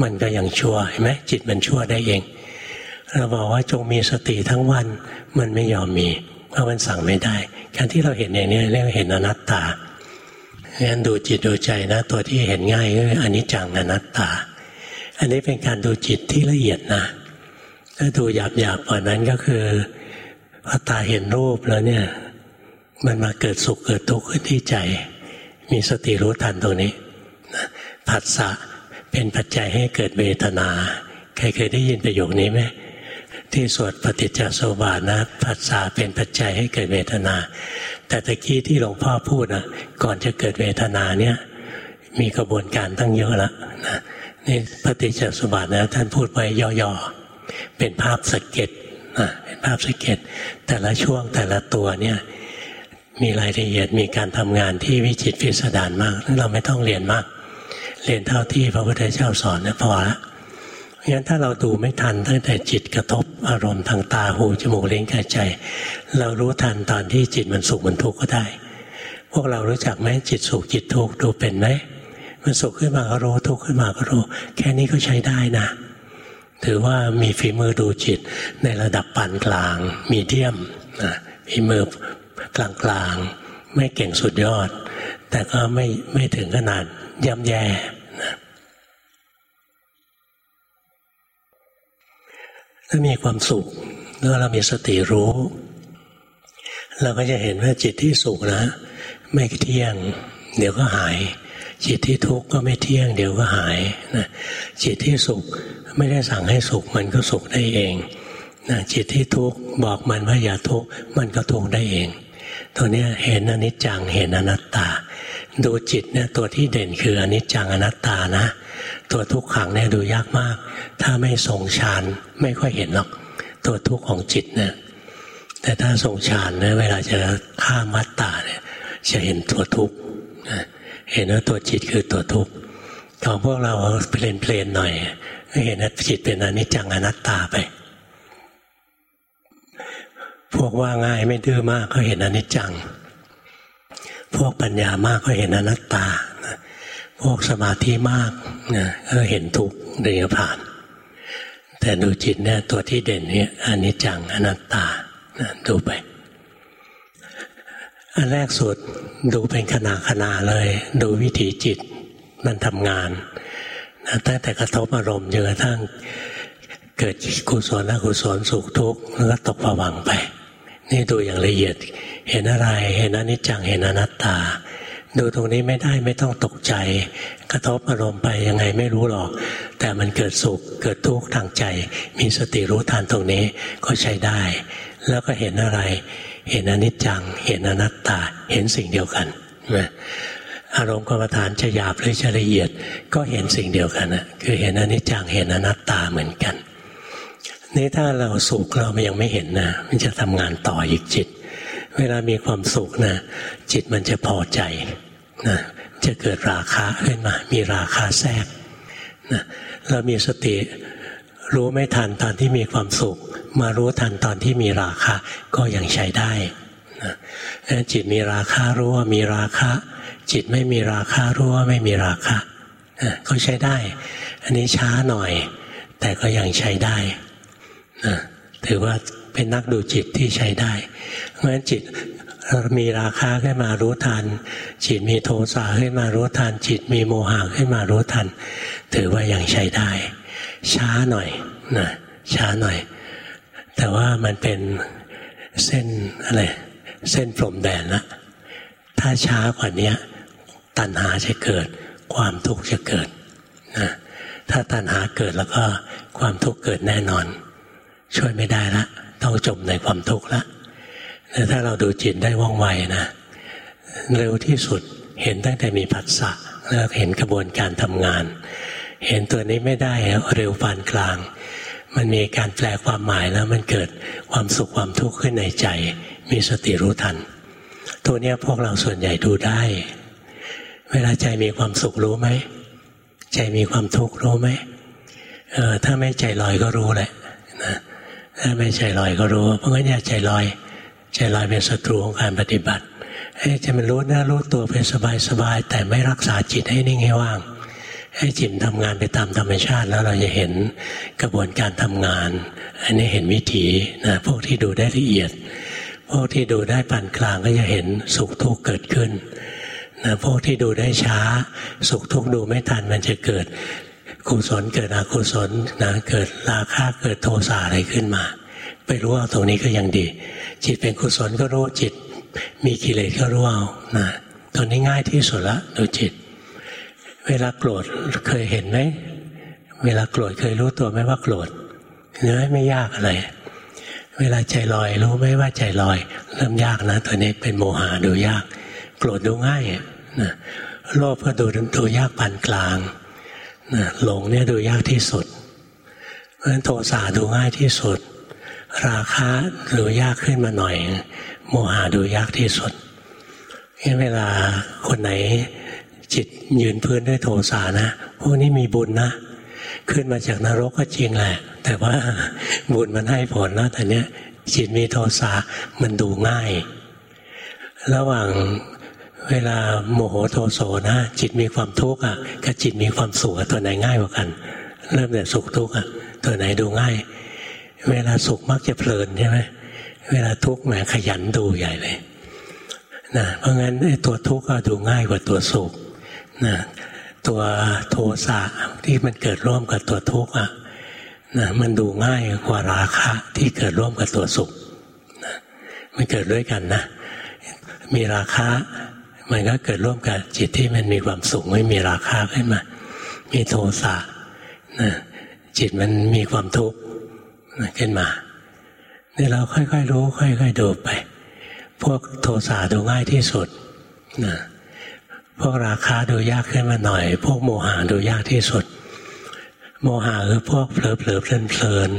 มันก็ยังชั่วเห็นไหมจิตมันชั่วได้เอง เราบอกว่าจงมีสติทั้งวัน มันไม่ยอมมี เพราะมันสั่งไม่ได้ การที่เราเห็นอย่างนี้เรียกเห็นอนัตตางั้นดูจิตดูใจนะ ตัวที่เห็นง่ายก็คืออนิจจังอนัตตา อันนี้เป็นการดูจิตที่ละเอียดนะ ถ้าดูหยาบหยาบกว่านั้นก็คือพอตาเห็นรูปแล้วเนี่ย มันมาเกิดสุขเกิดทุกข์ขึ้นที่ใจ มีสติรู้ทันตรงนี้ผัสสะเป็นปัจจัยให้เกิดเวทนา ใครเคยได้ยินประโยคนี้ไหมที่สวดปฏิจจสมบาทนะผัสสะเป็นปัจจัยให้เกิดเวทนา แต่ตะกี้ที่หลวงพ่อพูดนะก่อนจะเกิดเวทนาเนี่ยมีกระบวนการตั้งเยอะละนะนี่ปฏิจจสมบาทนะท่านพูดไปย่อๆ เป็นภาพสเก็ตนะเป็นภาพสเก็ตแต่ละช่วงแต่ละตัวเนี่ยมีรายละเอียดมีการทำงานที่วิจิตพิสดารมากเราไม่ต้องเรียนมาก เรียนเท่าที่พระพุทธเจ้าสอนนะพอละงั้นถ้าเราดูไม่ทันตั้งแต่จิตกระทบอารมณ์ทางตาหูจมูกเล้งกายใจ เรารู้ทันตอนที่จิตมันสุขมันทุกข์ก็ได้ พวกเรารู้จักไหมจิตสุขจิตทุกข์ดูเป็นไหมมันสุขขึ้นมาก็รู้ทุกข์ขึ้นมาก็รู้ แค่นี้ก็ใช้ได้นะ ถือว่ามีฝีมือดูจิตในระดับปานกลาง มีเดียมนะฝีมือกลางกลางไม่เก่งสุดยอด แต่ก็ไม่ไม่ถึงขนาดย่ำแย่นะถ้ามีความสุขแล้วเรามีสติรู้ เราก็จะเห็นว่าจิตที่สุขนะ ไม่เที่ยง เดี๋ยวก็หาย จิตที่ทุกข์ก็ไม่เที่ยง เดี๋ยวก็หายนะจิตที่สุข ไม่ได้สั่งให้สุขมันก็สุขได้เองนะจิตที่ทุกข์บอกมันว่าอย่าทุกข์มันก็ทุกข์ได้เอง ตัวนี้เห็นอนิจจังเห็นอนัตตา ดูจิตเนี่ยตัวที่เด่นคืออนิจจังอนัตตานะ ตัวทุกขังเนี่ยดูยากมาก ถ้าไม่ทรงฌานไม่ค่อยเห็นหรอก ตัวทุกข์ของจิตเนี่ยแต่ถ้าทรงฌานเนี่ยเวลาจะฆ่ามัตตาเนี่ยจะเห็นตัวทุกข์เห็นว่าตัวจิตคือตัวทุกข์ของพวกเราเพลนเพลนหน่อย เห็นจิตเป็นอนิจจังอนัตตาไป พวกว่าง่ายไม่ดื้อมากก็เห็นอนิจจัง พวกปัญญามากก็เห็นอนัตตา พวกสมาธิมากนะก็เห็นทุกเรียผ่าน แต่ดูจิตเนี่ยตัวที่เด่นเนี่ยอนิจจังอนัตตาดูไปอันแรกสุดดูเป็นขณะขณะเลย ดูวิถีจิตมันทำงาน ตั้งแต่กระทบอารมณ์จนกระทั่งเกิดกุศลอกุศลสุขทุกข์แล้วก็ตกผวังไป นี่ดูอย่างละเอียด เห็นอะไร เห็นอนิจจังเห็นอนัตตา ดูตรงนี้ไม่ได้ไม่ต้องตกใจ กระทบอารมณ์ไปยังไงไม่รู้หรอก แต่มันเกิดสุขเกิดทุกข์ทางใจ มีสติรู้ทันตรงนี้ก็ใช้ได้ แล้วก็เห็นอะไร เห็นอนิจจัง เห็นอนัตตา เห็นสิ่งเดียวกันนะ อารมณ์กรรมฐานจะหยาบหรือจะละเอียด ก็เห็นสิ่งเดียวกันนะคือเห็นอนิจจังเห็นอนัตตาเหมือนกัน นี่ถ้าเราสุขเรายังไม่เห็นนะมันจะทำงานต่ออีกจิต เวลามีความสุขนะจิตมันจะพอใจนะจะเกิดราคะขึ้นมา มีราคะแทรกนะเรามีสติรู้ไม่ทันตอนที่มีความสุข มารู้ทันตอนที่มีราคะก็ยังใช้ได้ จิตมีราคะรู้ว่ามีราคะ จิตไม่มีราคะรู้ว่าไม่มีราคะก็ใช้ได้ อันนี้ช้าหน่อย แต่ก็ยังใช้ได้นะถือว่าเป็นนักดูจิตที่ใช้ได้เพราะฉะนั้นจิตมีราคาขึ้นมารู้ทัน จิตมีโทสะขึ้นมารู้ทัน จิตมีโมหะขึ้นมารู้ทัน ถือว่ายังใช้ได้ ช้าหน่อยนะช้าหน่อย แต่ว่ามันเป็นเส้นอะไร เส้นพรมแดนละถ้าช้ากว่านี้ตัณหาจะเกิด ความทุกข์จะเกิดนะถ้าตัณหาเกิดแล้วก็ความทุกข์เกิดแน่นอน ช่วยไม่ได้ละ ต้องจมในความทุกข์ละแต่ถ้าเราดูจิตได้ว่องไวนะเร็วที่สุดเห็นตั้งแต่มีผัสสะแล้วเห็นกระบวนการทำงาน เห็นตัวนี้ไม่ได้เร็วปานกลาง มันมีการแปลความหมายแล้วมันเกิดความสุขความทุกข์ขึ้นในใจ มีสติรู้ทัน ตัวนี้พวกเราส่วนใหญ่ดูได้ เวลาใจมีความสุขรู้ไหม ใจมีความทุกข์รู้ไหมเออถ้าไม่ใจลอยก็รู้แหละนะถ้าไม่ใจลอยก็รู้ เพราะงั้นอย่าใจลอย ใจลอยเป็นศัตรูของการปฏิบัติให้จมันรู้นะรู้ตัวเป็นสบายสบายแต่ไม่รักษาจิตให้นิ่งให้ว่าง ให้จิตทำงานไปตามธรรมชาติแล้วเราจะเห็นกระบวนการทำงาน อันนี้เห็นวิถีนะพวกที่ดูได้ละเอียด พวกที่ดูได้ปานกลางก็จะเห็นสุขทุกข์เกิดขึ้นนะพวกที่ดูได้ช้า สุขทุกข์ดูไม่ทันมันจะเกิดกุศลเกิดอกุศลนะเกิดราคะเกิดโทสะอะไรขึ้นมา ไปรู้เอาตรงนี้ก็ยังดี จิตเป็นกุศลก็รู้จิต มีกิเลสก็รู้เอานะตอนนี้ง่ายที่สุดละดูจิต เวลาโกรธเคยเห็นไหมเวลาโกรธเคยรู้ตัวไหมว่าโกรธเนื้อไม่ยากอะไร เวลาใจลอยรู้ไหมว่าใจลอย เริ่มยากนะตัวนี้เป็นโมหะดูยาก โกรธดูง่ายนะโลภก็ดูตัวยากปานกลางนะหลงเนี่ยดูยากที่สุด เพราะฉะนั้นโทสะดูง่ายที่สุด ราคะดูยากขึ้นมาหน่อย โมหะดูยากที่สุดเวลาคนไหน จิตยืนพื้นด้วยโทสะนะพวกนี้มีบุญนะ ขึ้นมาจากนรกก็จริงแหละ แต่ว่าบุญมันให้ผลนะแต่เนี้ยจิตมีโทสะมันดูง่าย ระหว่างเวลาโมโหโทโสนะจิตมีความทุกข์อะกับจิตมีความสุขตัวไหนง่ายกว่ากัน เริ่มแต่สุขทุกข์อะตัวไหนดูง่าย เวลาสุขมักจะเพลินใช่ไหมเวลาทุกข์แหมขยันดูใหญ่เลยนะเพราะงั้นไอ้ตัวทุกข์ก็ดูง่ายกว่าตัวสุข นะตัวโทสะที่มันเกิดร่วมกับตัวทุกข์อะนะมันดูง่ายกว่าราคะที่เกิดร่วมกับตัวสุขนะมันเกิดด้วยกันนะ มีราคะ มันก็เกิดร่วมกับจิตที่มันมีความสุขไม่มีราคะขึ้นมา มีโทสะนะจิตมันมีความทุกข์ขึ้นมานี่เราค่อยๆรู้ ค่อย ๆ ดูไป พวกโทสะดูง่ายที่สุดนะ พวกราคาดูยากขึ้นมาหน่อย พวกโมหะดูยากที่สุด โมหะคือพวกเผลอเผลอเพลินเพลิน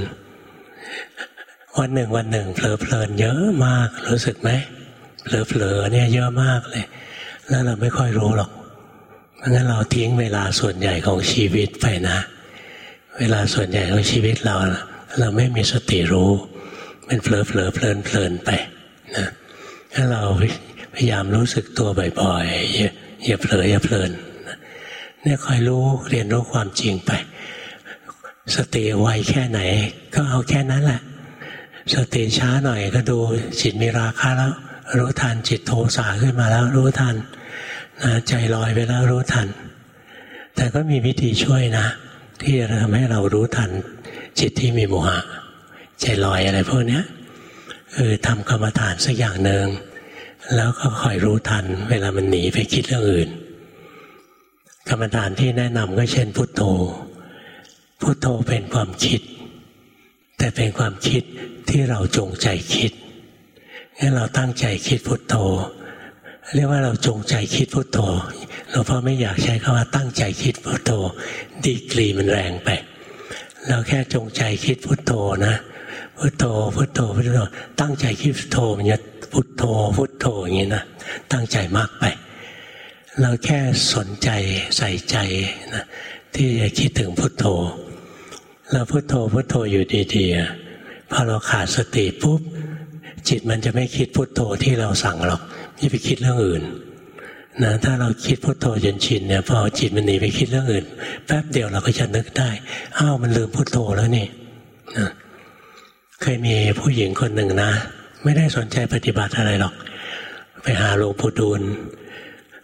วันหนึ่งวันหนึ่งเผลอเพลินเยอะมากรู้สึกไหมเผลอเผลอเนี่ยเยอะมากเลย แล้วเราไม่ค่อยรู้หรอกเพราะงั้นเราทิ้งเวลาส่วนใหญ่ของชีวิตไปนะ เวลาส่วนใหญ่ของชีวิตเรา เราไม่มีสติรู้ มันเผลอเผลอเพลินเพลินไปนะถ้าเราพยายามรู้สึกตัวบ่อยๆ อย่าเผลออย่าเพลินเนี่ยคอยรู้เรียนรู้ความจริงไป สติไวแค่ไหน ก็เอาแค่นั้นแหละ สติช้าหน่อยก็ดูจิตมีราคาแล้ว รู้ทันจิตโทสะขึ้นมาแล้วรู้ทันนะใจลอยไปแล้วรู้ทัน แต่ก็มีวิธีช่วยนะ ที่จะทำให้เรารู้ทัน จิตที่มีโมหะใจลอยอะไรพวกนี้คือทำกรรมฐานสักอย่างหนึ่ง แล้วก็คอยรู้ทัน เวลามันหนีไปคิดเรื่องอื่น กรรมฐานที่แนะนำก็เช่นพุทโธ พุทโธเป็นความคิด แต่เป็นความคิดที่เราจงใจคิดงั้นเราตั้งใจคิดพุทโธ เรียกว่าเราจงใจคิดพุทโธหลวงพ่อไม่อยากใช้คำว่าตั้งใจคิดพุทโธ ดีกรีมันแรงไป เราแค่จงใจคิดพุทโธนะ พุทโธพุทโธพุทโธตั้งใจคิดพุทโธมันจะพุทโธพุทโธอย่างนี้นะตั้งใจมากไป เราแค่สนใจใส่ใจนะที่จะคิดถึงพุทโธเราพุทโธพุทโธอยู่ดีๆพอเราขาดสติปุ๊บจิตมันจะไม่คิดพุทโธที่เราสั่งหรอกไม่ไปคิดเรื่องอื่นนะถ้าเราคิดพุทโธจนชินเนี่ยพอจิตมันหนีไปคิดเรื่องอื่น แป๊บเดียวเราก็จะนึกได้อ้าวมันลืมพุทโธแล้วนี่นะ เคยมีผู้หญิงคนหนึ่งนะ ไม่ได้สนใจปฏิบัติอะไรหรอก ไปหาหลวงปู่ดูล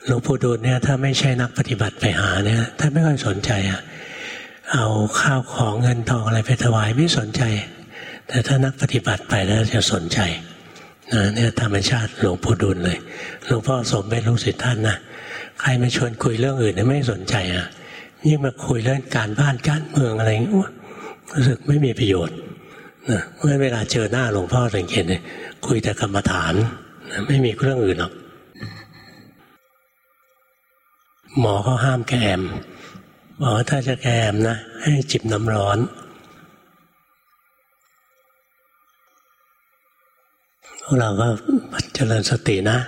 หลวงปู่ดูลเนี่ยถ้าไม่ใช่นักปฏิบัติไปหาเนี่ยท่านไม่ค่อยสนใจอะเอาข้าวของเงินทองอะไรไปถวายไม่สนใจ แต่ถ้านักปฏิบัติไปแล้วจะสนใจนะเนี่ยธรรมชาติหลวงปู่ดูลเลยหลวงพ่อสมเป็นลูกศิษย์ท่านนะใครมาชวนคุยเรื่องอื่นเนี่ยไม่สนใจอะยิ่งมาคุยเรื่องการบ้านการเมืองอะไรรู้สึกไม่มีประโยชน์ นะเมื่อเวลาเจอหน้าหลวงพ่อสังเกตเลยคุยแต่กรรมฐานนะไม่มีเรื่องอื่นหรอกหมอเขาห้ามแกมบอกว่าถ้าจะแกมนะ ให้จิบน้ำร้อนพวกเราก็เจริญสตินะ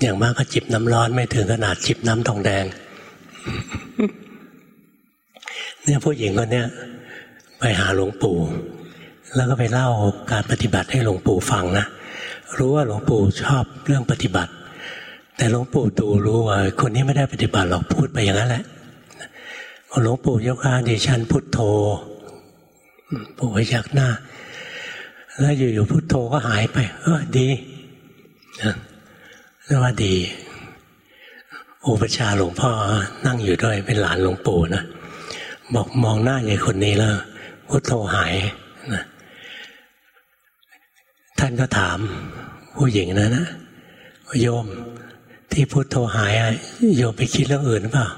อย่างมากก็จิบน้ำร้อนไม่ถึงขนาดจิบน้ำทองแดง เนี่ยผู้หญิงคนเนี้ยไปหาหลวงปู่ แล้วก็ไปเล่าการปฏิบัติให้หลวงปู่ฟังนะรู้ว่าหลวงปู่ชอบเรื่องปฏิบัติ แต่หลวงปู่ดูรู้ว่าคนนี้ไม่ได้ปฏิบัติหรอกพูดไปอย่างนั้นแหละหลวงปู่ยกอาดิฉันพุทโธปู่ยักหน้า แล้วอยู่ๆพุทโธก็หายไป เออดีนะเรียกว่าดี อุปชาหลวงพ่อนั่งอยู่ด้วยเป็นหลานหลวงปู่นะบอกมองหน้ายายคนนี้แล้วพุทโธหายนะ ท่านก็ถามผู้หญิงนะนะโยมที่พุทโธหายโยมไปคิดเรื่องอื่นหรือเปล่า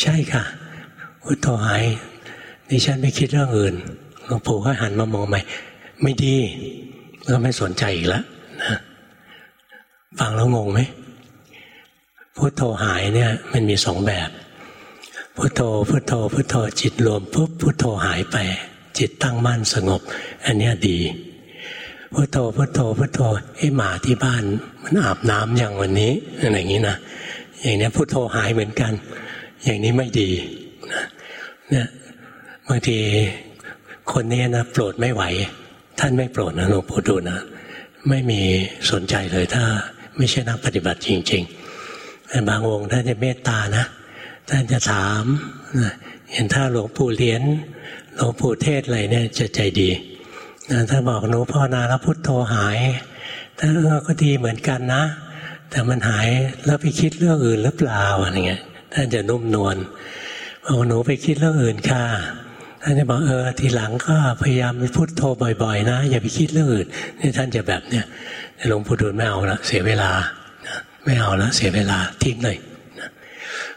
ใช่ค่ะ พุทโธหายดิฉันไม่คิดเรื่องอื่นหลวงปู่ก็หันมามองใหม่ไม่ดีก็ไม่สนใจอีกแล้วนะฟังแล้วงงไหมพุทโธหายเนี่ยมันมีสองแบบ พุทโธพุทโธพุทโธจิตรวมปุ๊บพุทโธหายไป จิตตั้งมั่นสงบ อันนี้ดี พุทโธพุทโธพุทโธไอ้หมาที่บ้าน มันอาบน้ำอย่างวันนี้อะไรอย่างนี้นะอย่างนี้พุทโธหายเหมือนกัน อย่างนี้ไม่ดีนะเนี่ยบางทีคนนี้นะโปรดไม่ไหว ท่านไม่โปรดนะหลวงปู่ดูนะไม่มีสนใจเลยถ้าไม่ใช่นักปฏิบัติจริงๆแต่บางองค์ท่านจะเมตตานะท่านจะถามเห็นถ้าหลวงปู่เลี้ยนหลวงปู่เทศอะไรเนี่ยจะใจดี ถ้าบอกหนูพ่อนาแล้วพุทโธหาย ถ้าเออก็ดีเหมือนกันนะ แต่มันหายแล้วไปคิดเรื่องอื่นหรือเปล่าอะไรเงี้ยท่านจะนุ่มนวลบอกหนูไปคิดเรื่องอื่นค่ะท่านจะบอกเออทีหลังก็พยายามพุทโธบ่อย ๆ นะ อย่าไปคิดเรื่องอื่นนี่ท่านจะแบบเนี้ยหลวงปู่ดูลไม่เอาละเสียเวลาไม่เอาละเสียเวลาทิ้งเลย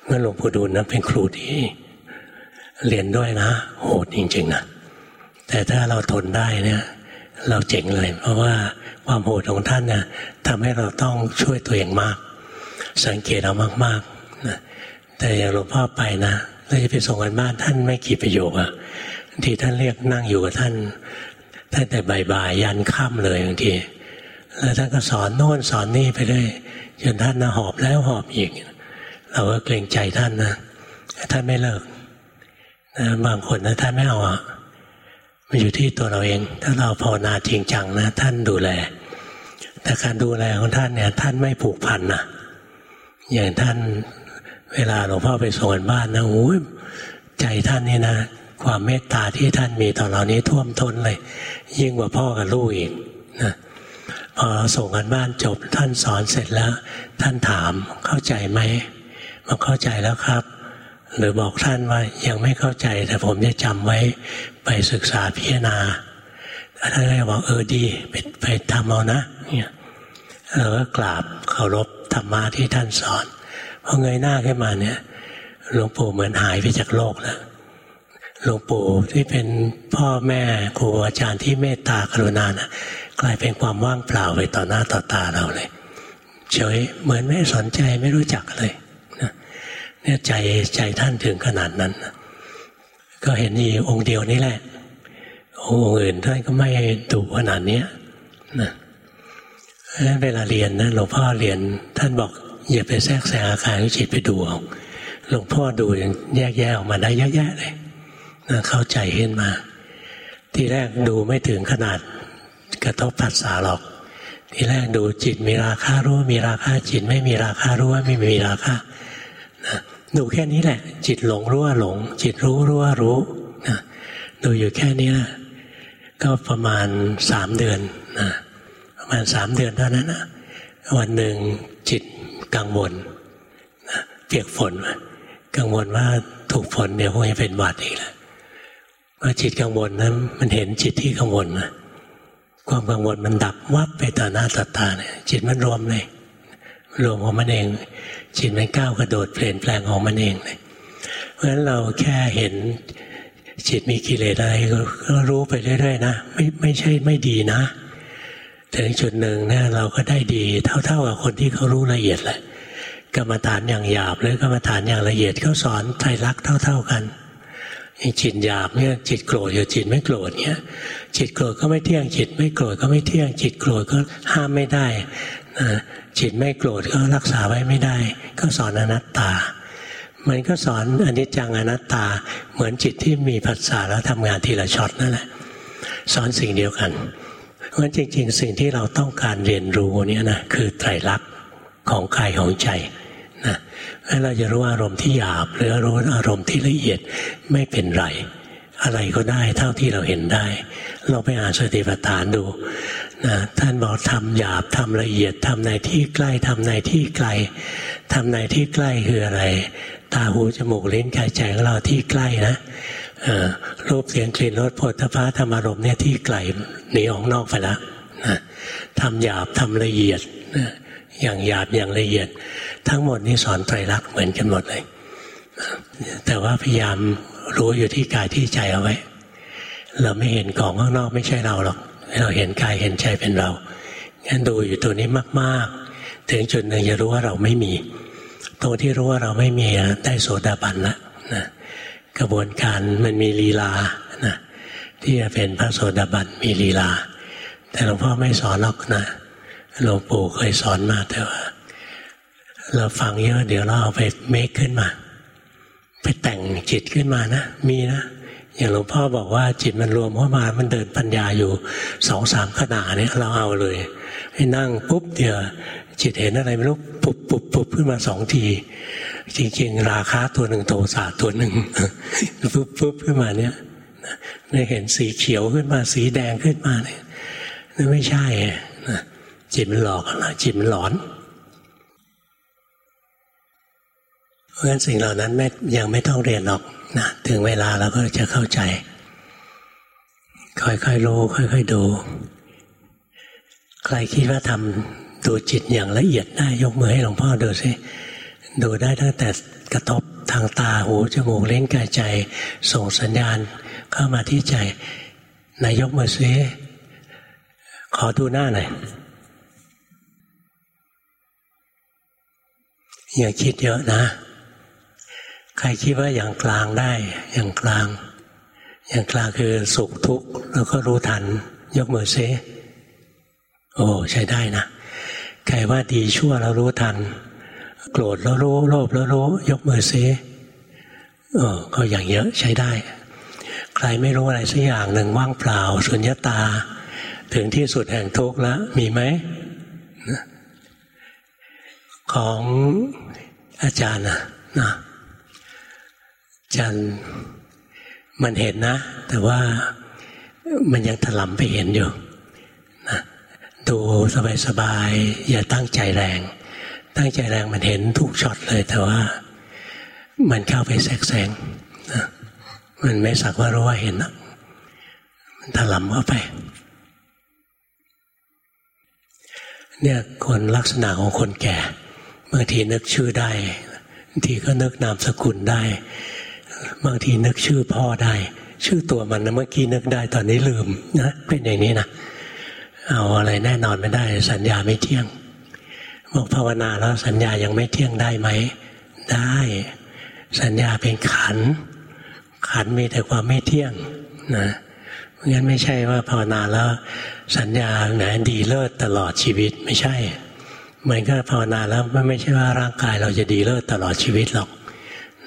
เมื่อหลวงปู่ดูลนะเป็นครูที่เรียนด้วยนะ โหดจริงๆนะ แต่ถ้าเราทนได้เนี่ยเราเจ๋งเลย เพราะว่าความโหดของท่านเนี่ยทำให้เราต้องช่วยตัวเองมาก สังเกตเอามากๆนะแต่อย่างหลวงพ่อไปนะเราจะไปส่งกันบ้านท่านไม่กี่ประโยคอะที่ท่านเรียกนั่งอยู่กับท่านท่านแต่บ่ายๆยันค่ำเลยบางทีแล้วท่านก็สอนโน่นสอนนี่ไปเรื่อยจนท่านนะหอบแล้วหอบอีก เราก็เกรงใจท่านนะท่านไม่เลิกนะบางคนนะท่านไม่เอาอะ มันอยู่ที่ตัวเราเอง ถ้าเราภาวนาจริงจังนะ ท่านดูแล แต่การดูแลของท่านเนี่ย ท่านไม่ผูกพันนะอย่างท่านเวลาหลวงพ่อไปส่งกันบ้านนะโอ้ยใจท่านนี่นะ ความเมตตาที่ท่านมีต่อเรานี้ท่วมท้นเลย ยิ่งกว่าพ่อกับลูกอีกนะพอส่งกันบ้านจบ ท่านสอนเสร็จแล้ว ท่านถามเข้าใจไหมมาเข้าใจแล้วครับ หรือบอกท่านว่ายังไม่เข้าใจ แต่ผมจะจำไว้ไปศึกษาพิจารณาท่านก็บอกเออดีไปไปทำเอานะเนี่ยเราก็กราบเคารพธรรมะที่ท่านสอนพอเงยหน้าขึ้นมาเนี่ยหลวงปู่เหมือนหายไปจากโลกแล้วหลวงปู่ที่เป็นพ่อแม่ครูอาจารย์ที่เมตตากรุณานะกลายเป็นความว่างเปล่าไปต่อหน้าต่อตาเราเลยเฉยเหมือนไม่สนใจไม่รู้จักเลย เนี่ยใจใจท่านถึงขนาดนั้น ก็เห็นอีองค์เดียวนี่แหละ องค์อื่นท่านก็ไม่ดุขนาดนี้นะเวลาเรียนนะหลวงพ่อเรียนท่านบอกอย่าไปแทรกแซงอาการจิตไปดูเอาหลวงพ่อดูอย่างแยกแยะออกมาได้เยอะแยะเลยนะเข้าใจขึ้นมา ที่แรกดูไม่ถึงขนาดกระทบผัสสะหรอก ที่แรกดูจิตมีราคารู้ว่ามีราคาจิต ไม่มีราคารู้ว่าไม่มีราคา ดูแค่นี้แหละ จิตหลงรู้ว่าหลง จิตรู้รู้ว่ารู้นะดูอยู่แค่นี้นะก็ประมาณสามเดือนนะประมาณสามเดือนเท่านั้นนะวันหนึ่งจิตกังวลนะเปียกฝน กังวลว่าถูกฝนเดี๋ยวคงจะเป็นหวัดอีกแล้วว่าจิตกังวลนั้นมันเห็นจิตที่กังวลนะความกังวลมันดับวับไปต่อหน้าต่อตาเนี่ยจิตมันรวมเลยรวมของมันเอง จิตมันก้าวกระโดดเปลี่ยนแปลงของมันเองเลยเพราะฉะนั้นเราแค่เห็นจิตมีกิเลสอะไรก็รู้ไปเรื่อยๆนะไม่ไม่ใช่ไม่ดีนะถึงจุดหนึ่งเนี่ยเราก็ได้ดีเท่าๆกับคนที่เขารู้ละเอียดแหละกรรมฐานอย่างหยาบหรือกรรมฐานอย่างละเอียดเขาสอนไตรลักษณ์เท่า ๆกันจิตหยาบเนี่ยจิตโกรธอยู่จิตไม่โกรธเนี่ยจิตโกรธก็ไม่เที่ยงจิตไม่โกรธก็ไม่เที่ยงจิตโกรธก็ห้ามไม่ได้ จิตไม่โกรธก็รักษาไว้ไม่ได้ ก็สอนอนัตตา มันก็สอนอนิจจังอนัตตา เหมือนจิตที่มีภาษาแล้วทำงานทีละช็อตนั่นแหละ สอนสิ่งเดียวกัน เพราะฉะนั้นจริง ๆ สิ่งที่เราต้องการเรียนรู้เนี่ยนะคือไตรลักษณ์ของกายของใจนะแล้วเราจะรู้อารมณ์ที่หยาบ หรือรู้อารมณ์ที่ละเอียดไม่เป็นไร อะไรก็ได้เท่าที่เราเห็นได้ เราไปอ่านสติปัฏฐานดู นะท่านบอกทำหยาบทำละเอียดทำในที่ใกล้ทำในที่ไกลทำในที่ใกล้คืออะไร ตาหูจมูกลิ้นกายใจของเราที่ใกล้นะรูปเสียงกลิ่นรสผลทพะธรรมารมเนี่ยที่ไกลหนีออกนอกไปแล้วนะทำหยาบทำละเอียดนะอย่างหยาบอย่างละเอียด ทั้งหมดนี้สอนไตรลักษณ์เหมือนกันหมดเลยแต่ว่าพยายามรู้อยู่ที่กายที่ใจเอาไว้ เราไม่เห็นของข้างนอกไม่ใช่เราหรอก ให้เราเห็นกายเห็นใจเป็นเรางั้นดูอยู่ตัวนี้มาก ๆ ถึงจุดหนึ่งจะรู้ว่าเราไม่มีตรงที่รู้ว่าเราไม่มีได้โสดาบันละนะกระบวนการมันมีลีลานะที่จะเป็นพระโสดาบันมีลีลา แต่หลวงพ่อไม่สอนหรอกนะหลวงปู่เคยสอนมาแต่ว่า เราฟังเยอะเดี๋ยวเราเอาไปเมคขึ้นมา ไปแต่งจิตขึ้นมานะ มีนะ อย่างหลวงพ่อบอกว่าจิตมันรวมเข้ามามันเดินปัญญาอยู่สองสามขณะเนี่ยเราเอาเลยให้นั่งปุ๊บเดียวจิตเห็นอะไรไม่รู้ปุบปุบปุบขึ้นมาสองที จริง ๆ ราคาตัวหนึ่งโทสะตัวหนึ่งปุ๊บปุ๊บขึ้นมาเนี่ยนี่เห็นสีเขียวขึ้นมาสีแดงขึ้นมาเนี่ยนี่ไม่ใช่นะจิตมันหลอกนะจิตมันหลอน ราะฉะนั้นสิ่งเหล่านั้นไม่ยังไม่ต้องเรียนหรอกนะถึงเวลาเราก็จะเข้าใจ ค่อยๆรู้ค่อย ๆ ดู ใครคิดว่าทำดูจิตอย่างละเอียดได้ยกมือให้หลวงพ่อดูสิดูได้ตั้งแต่กระทบทางตาหูจมูกเล่นกายใจ ส่งสัญญาณเข้ามาที่ใจนายยกมือซิขอดูหน้าหน่อยอย่าคิดเยอะนะ ใครคิดว่าอย่างกลางได้ อย่างกลาง อย่างกลางคือสุขทุกข์แล้วก็รู้ทัน ยกมือเซโอ้ใช้ได้นะใครว่าดีชั่วแล้วรู้ทัน โกรธแล้วรู้โลภแล้วรู้ ยกมือเซเออก็อย่างเยอะใช้ได้ ใครไม่รู้อะไรสักอย่างหนึ่งว่างเปล่าสุญญตา ถึงที่สุดแห่งทุกข์แล้วมีไหมของอาจารย์นะนะ จารย์มันเห็นนะ แต่ว่ามันยังถลำไปเห็นอยู่นะดูสบายๆอย่าตั้งใจแรง ตั้งใจแรงมันเห็นทุกช็อตเลย แต่ว่ามันเข้าไปแทรกแซงนะมันไม่สักว่ารู้ว่าเห็นนะมันถลำเข้าไป เนี่ยคนลักษณะของคนแก่บางทีนึกชื่อได้บางทีก็นึกนามสกุลได้ บางทีนึกชื่อพ่อได้ ชื่อตัวมันนะเมื่อกี้นึกได้ตอนนี้ลืมนะเป็นอย่างนี้นะเอาอะไรแน่นอนไม่ได้ สัญญาไม่เที่ยงบอกภาวนาแล้วสัญญายังไม่เที่ยงได้ไหม ได้ สัญญาเป็นขัน ขันมีแต่ความไม่เที่ยงนะงั้นไม่ใช่ว่าภาวนาแล้ว สัญญาไหนดีเลิศตลอดชีวิตไม่ใช่เหมันก็ภาวนาแล้วไม่ใช่ว่าร่างกายเราจะดีเลิศตลอดชีวิตหรอก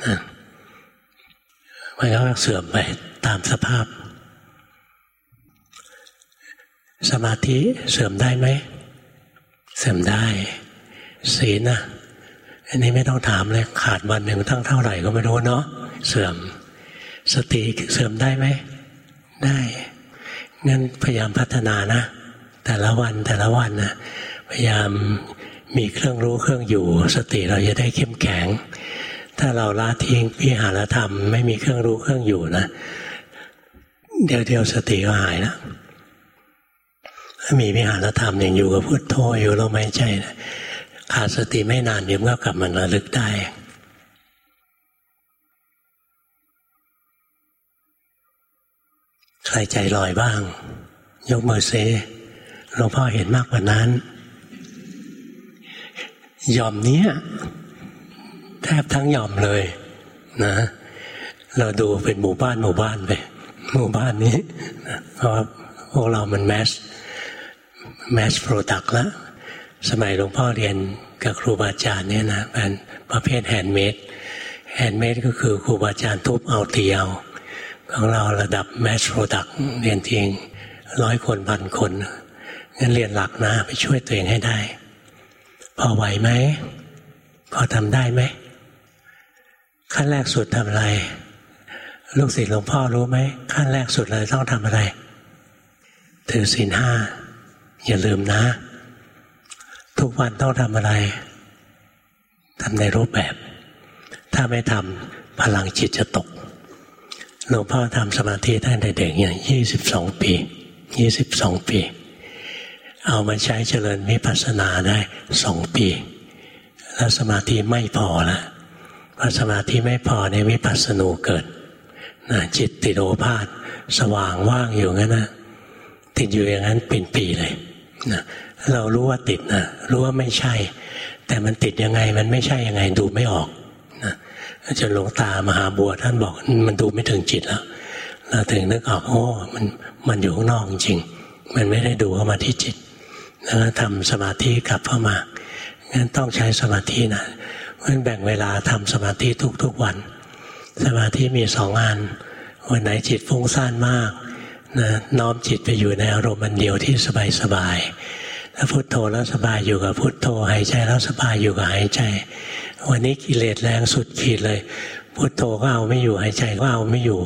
นะ มันก็เสื่อมไปตามสภาพ สมาธิเสื่อมได้ไหม เสื่อมได้ศีลนะอันนี้ไม่ต้องถามเลยขาดวันหนึ่งตั้งเท่าไหร่ก็ไม่รู้เนาะเสื่อม สติเสื่อมได้ไหม ได้งั้นพยายามพัฒนานะ แต่ละวันแต่ละวันนะพยายามมีเครื่องรู้เครื่องอยู่ สติเราจะได้เข้มแข็ง ถ้าเราละทิ้งพิหารธรรมไม่มีเครื่องรู้เครื่องอยู่นะเดี๋ยวเดียวสติก็หายนะถ้ามีวิหารธรรมอย่างอยู่กับพุทโธอยู่ลมหายใจนะขาดสติไม่นานเดี๋ยวก็กลับมันระลึกได้ใครใจลอยบ้าง ยกมือเซหลวงพ่อเห็นมากกว่านั้น ยอมเนี้ย แทบทั้งยอมเลยนะ เราดูเป็นหมู่บ้านหมู่บ้านไปหมู่บ้านนี้เพราะพวกเรามัน mass mass product แล้วสมัยหลวงพ่อเรียนกับครูบาอาจารย์เนี่ยนะเป็นประเภท handmade handmade ก็คือครูบาอาจารย์ทุบเอาตีเอาของเราระดับ mass product เรียนทีร้อยคนพันคนงั้นเรียนหลักนะ ไปช่วยตัวเองให้ได้ พอไหวไหม พอทำได้ไหม ขั้นแรกสุดทำอะไร ลูกศิษย์หลวงพ่อรู้ไหมขั้นแรกสุดเลยต้องทำอะไร ถือศีลห้าอย่าลืมนะ ทุกวันต้องทำอะไรทำในรูปแบบ ถ้าไม่ทำพลังจิตจะตกหลวงพ่อทำสมาธิตั้งแต่เด็กอย่างยี่สิบสองปียี่สิบสองปี เอามาใช้เจริญวิปัสสนาได้สองปี แล้วสมาธิไม่พอและ พอสมาธิไม่พอในวิปัสสนูเกิดนะจิตติดโอภาษสว่างว่างอยู่งั้นนะติดอยู่อย่างนั้นเป็นปีเลยนะเรารู้ว่าติดนะรู้ว่าไม่ใช่ แต่มันติดยังไงมันไม่ใช่ยังไงดูไม่ออกนะจนหลวงตามหาบัวท่านบอกมันดูไม่ถึงจิตแล้วเราถึงนึกออกโอ้มันมันอยู่ข้างนอกจริง มันไม่ได้ดูเข้ามาที่จิตแล้วทำสมาธิกลับเข้ามางั้นต้องใช้สมาธินะ เพราะแบ่งเวลาทำสมาธิทุกๆวัน สมาธิมีสองงานวันไหนจิตฟุ้งซ่านมากนะน้อมจิตไปอยู่ในอารมณ์มันเดียวที่สบายๆถ้าพุโทโธแล้วสบายอยู่กับพุโทโธหายใจแล้วสบายอยู่กับหายใจ วันนี้กิเลสแรงสุดขีดเลย พุโทโธก็เอาไม่อยู่หายใจก็เอาไม่อยู่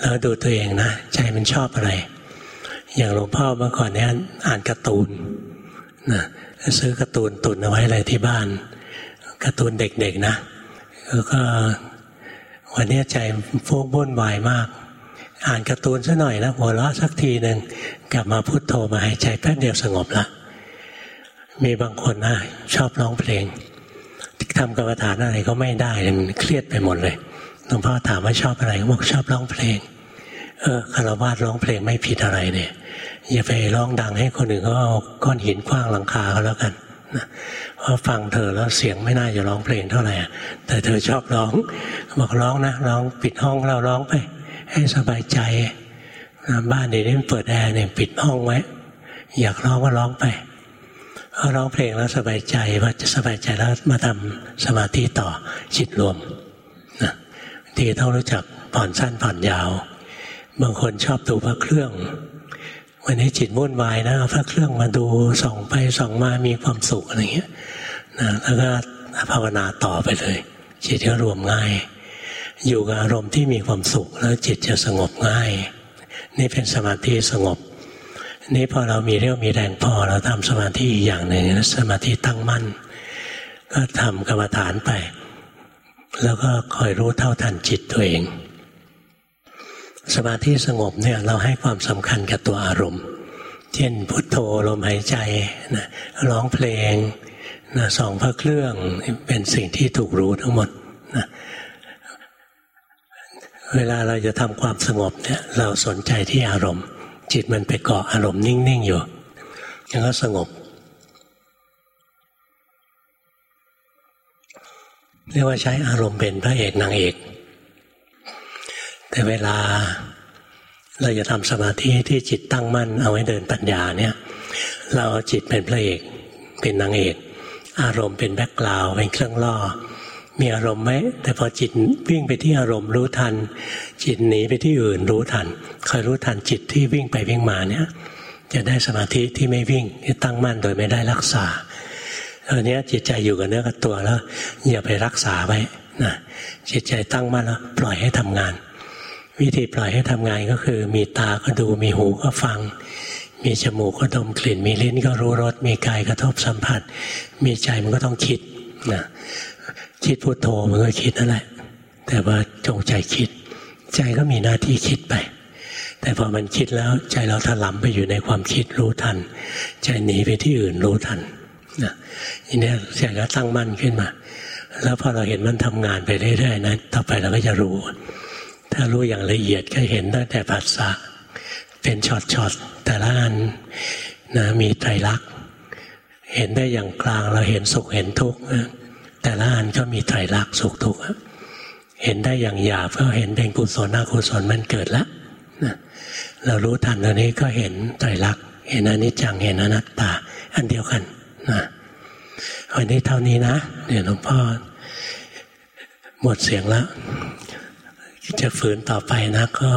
แล้วดูตัวเองนะ ใจมันชอบอะไร อย่างหลวงพ่อเมื่อก่อนเนี้ยอ่านการ์ตูนนะซื้อการ์ตูนตุนเอาไว้เลยที่บ้าน การ์ตูนเด็กๆนะแล้วก็วันนี้ใจฟุ้งวุ่นวายมาก อ่านการ์ตูนซะหน่อยนะหัวเราะสักทีหนึ่งกลับมาพุโทโธมาหายใจแป๊บเดียวสงบละมีบางคนนะชอบร้องเพลงทำกรรมฐานอะไรก็ไม่ได้มันเครียดไปหมดเลยหลวงพ่อถามว่าชอบอะไรก็บอกชอบร้องเพลง เออคารวะร้องเพลงไม่ผิดอะไรเนี่ยอย่าไปร้องดังให้คนอื่นเขาเอาก้อนหินคว้างหลังคาเขาแล้วกัน พราะฟังเธอแล้วเสียงไม่น่าจะร้องเพลงเท่าไหร่แต่เธอชอบร้อง บอกร้องนะร้องปิดห้องเราร้องไป ให้สบายใจบ้านเดี๋ยวนี้เปิดแอร์เนี่ยปิดห้องไว้ อยากร้องก็ร้องไปร้องเพลงแล้วสบายใจว่าจะสบายใจแล้วมาทำสมาธิต่อจิตรวมนะที่ต้องรู้จักผ่อนสั้นผ่อนยาว บางคนชอบดูพระเครื่อง วันนี้จิตวุ่นวายนะเอาพระเครื่องมาดูส่องไปส่องมามีความสุขอะไรเงี้ยนะแล้วก็ภาวนาต่อไปเลย จิตก็รวมง่าย อยู่กับอารมณ์ที่มีความสุขแล้วจิตจะสงบง่าย นี่เป็นสมาธิสงบ นี่พอเรามีเรี่ยวมีแรงพอเราทำสมาธิอีกอย่างหนึ่งสมาธิตั้งมั่น ก็ทำกรรมฐานไป แล้วก็คอยรู้เท่าทันจิตตัวเอง สมาธิสงบเนี่ยเราให้ความสำคัญกับตัวอารมณ์ เช่นพุทโธลมหายใจนะร้องเพลงนะสองพระเครื่องเป็นสิ่งที่ถูกรู้ทั้งหมดนะเวลาเราจะทำความสงบเนี่ยเราสนใจที่อารมณ์ จิตมันไปเกาะอารมณ์นิ่งๆอยู่ยังก็สงบเรียกว่าใช้อารมณ์เป็นพระเอกนางเอก แต่เวลาเราจะทำสมาธิที่จิตตั้งมั่น เอาไว้เดินปัญญาเนี่ย เราจิตเป็นพระเอกเป็นนางเอก อารมณ์เป็นแบ็กกราวเป็นเครื่องล่อ มีอารมณ์ไหมแต่พอจิตวิ่งไปที่อารมณ์รู้ทัน จิตหนีไปที่อื่นรู้ทันคอยรู้ทันจิตที่วิ่งไปวิ่งมาเนี่ย จะได้สมาธิที่ไม่วิ่งที่ตั้งมั่นโดยไม่ได้รักษาตอนนี้จิตใจอยู่กับเนื้อกับตัวแล้วอย่าไปรักษาไว้นะจิตใจตั้งมั่นแล้วปล่อยให้ทำงาน วิธีปล่อยให้ทำงานก็คือ มีตาก็ดูมีหูก็ฟัง มีจมูกก็ดมกลิ่น มีลิ้นก็รู้รสมีกายกระทบสัมผัส มีใจมันก็ต้องคิดนะคิดพุโทโธมันก็คิดนั่นแหละ แต่ว่าจงใจคิด ใจก็มีหน้าที่คิดไป แต่พอมันคิดแล้วใจเราถลำไปอยู่ในความคิดรู้ทัน ใจหนีไปที่อื่นรู้ทันนะทีนี้ใจก็ตั้งมั่นขึ้นมา แล้วพอเราเห็นมันทำงานไปเรื่อยๆนะต่อไปเราก็จะรู้ ถ้ารู้อย่างละเอียดก็เห็นตั้งแต่ภาษาเป็นช็อตๆแต่ละอันนะมีไตรลักษณ์เห็นได้อย่างกลางเราเห็นสุขเห็นทุกข์แต่ละอันก็มีไตรลักษณ์สุขทุกข์เห็นได้อย่างหยาบก็เห็นเป็นกุศลอกุศลมันเกิดแล้วเรารู้ทันตรงนี้ก็เห็นไตรลักษณ์เห็นอนิจจังเห็นอนัตตา อันเดียวกันนะวันนี้เท่านี้นะเดี๋ยวหลวงพ่อหมดเสียงแล้ว จะฝืนต่อไปนะก็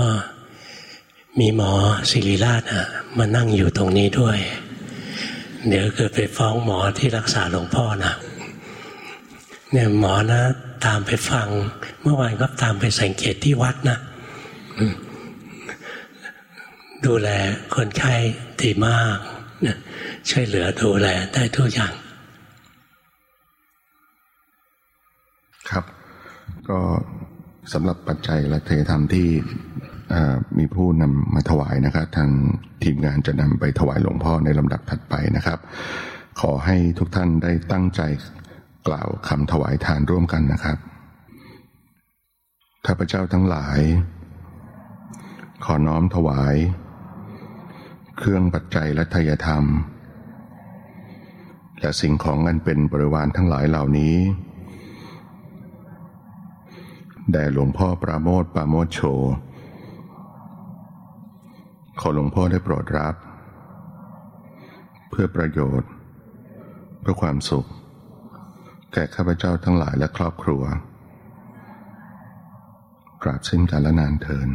มีหมอศิริราชอะมานั่งอยู่ตรงนี้ด้วย เดี๋ยวเกิดไปฟ้องหมอที่รักษาหลวงพ่อนะเนี่ยหมอนะตามไปฟัง เมื่อวานก็ตามไปสังเกตที่วัดนะดูแลคนไข้ดีมากช่วยเหลือดูแลได้ทุกอย่าง ครับ ก็ สำหรับปัจจัยและเทธรรมที่มีผู้นำมาถวายนะครับ ทางทีมงานจะนำไปถวายหลวงพ่อในลำดับถัดไปนะครับ ขอให้ทุกท่านได้ตั้งใจกล่าวคำถวายทานร่วมกันนะครับข้าพเจ้าทั้งหลาย ขอน้อมถวาย เครื่องปัจจัยและทายธรรม และสิ่งของอันเป็นบริวารทั้งหลายเหล่านี้ แด่หลวงพ่อปราโมทปราโมทโช ขอหลวงพ่อได้โปรดรับ เพื่อประโยชน์ เพื่อความสุข แก่ข้าพเจ้าทั้งหลายและครอบครัว กราบสิ้นกาลนานเทิน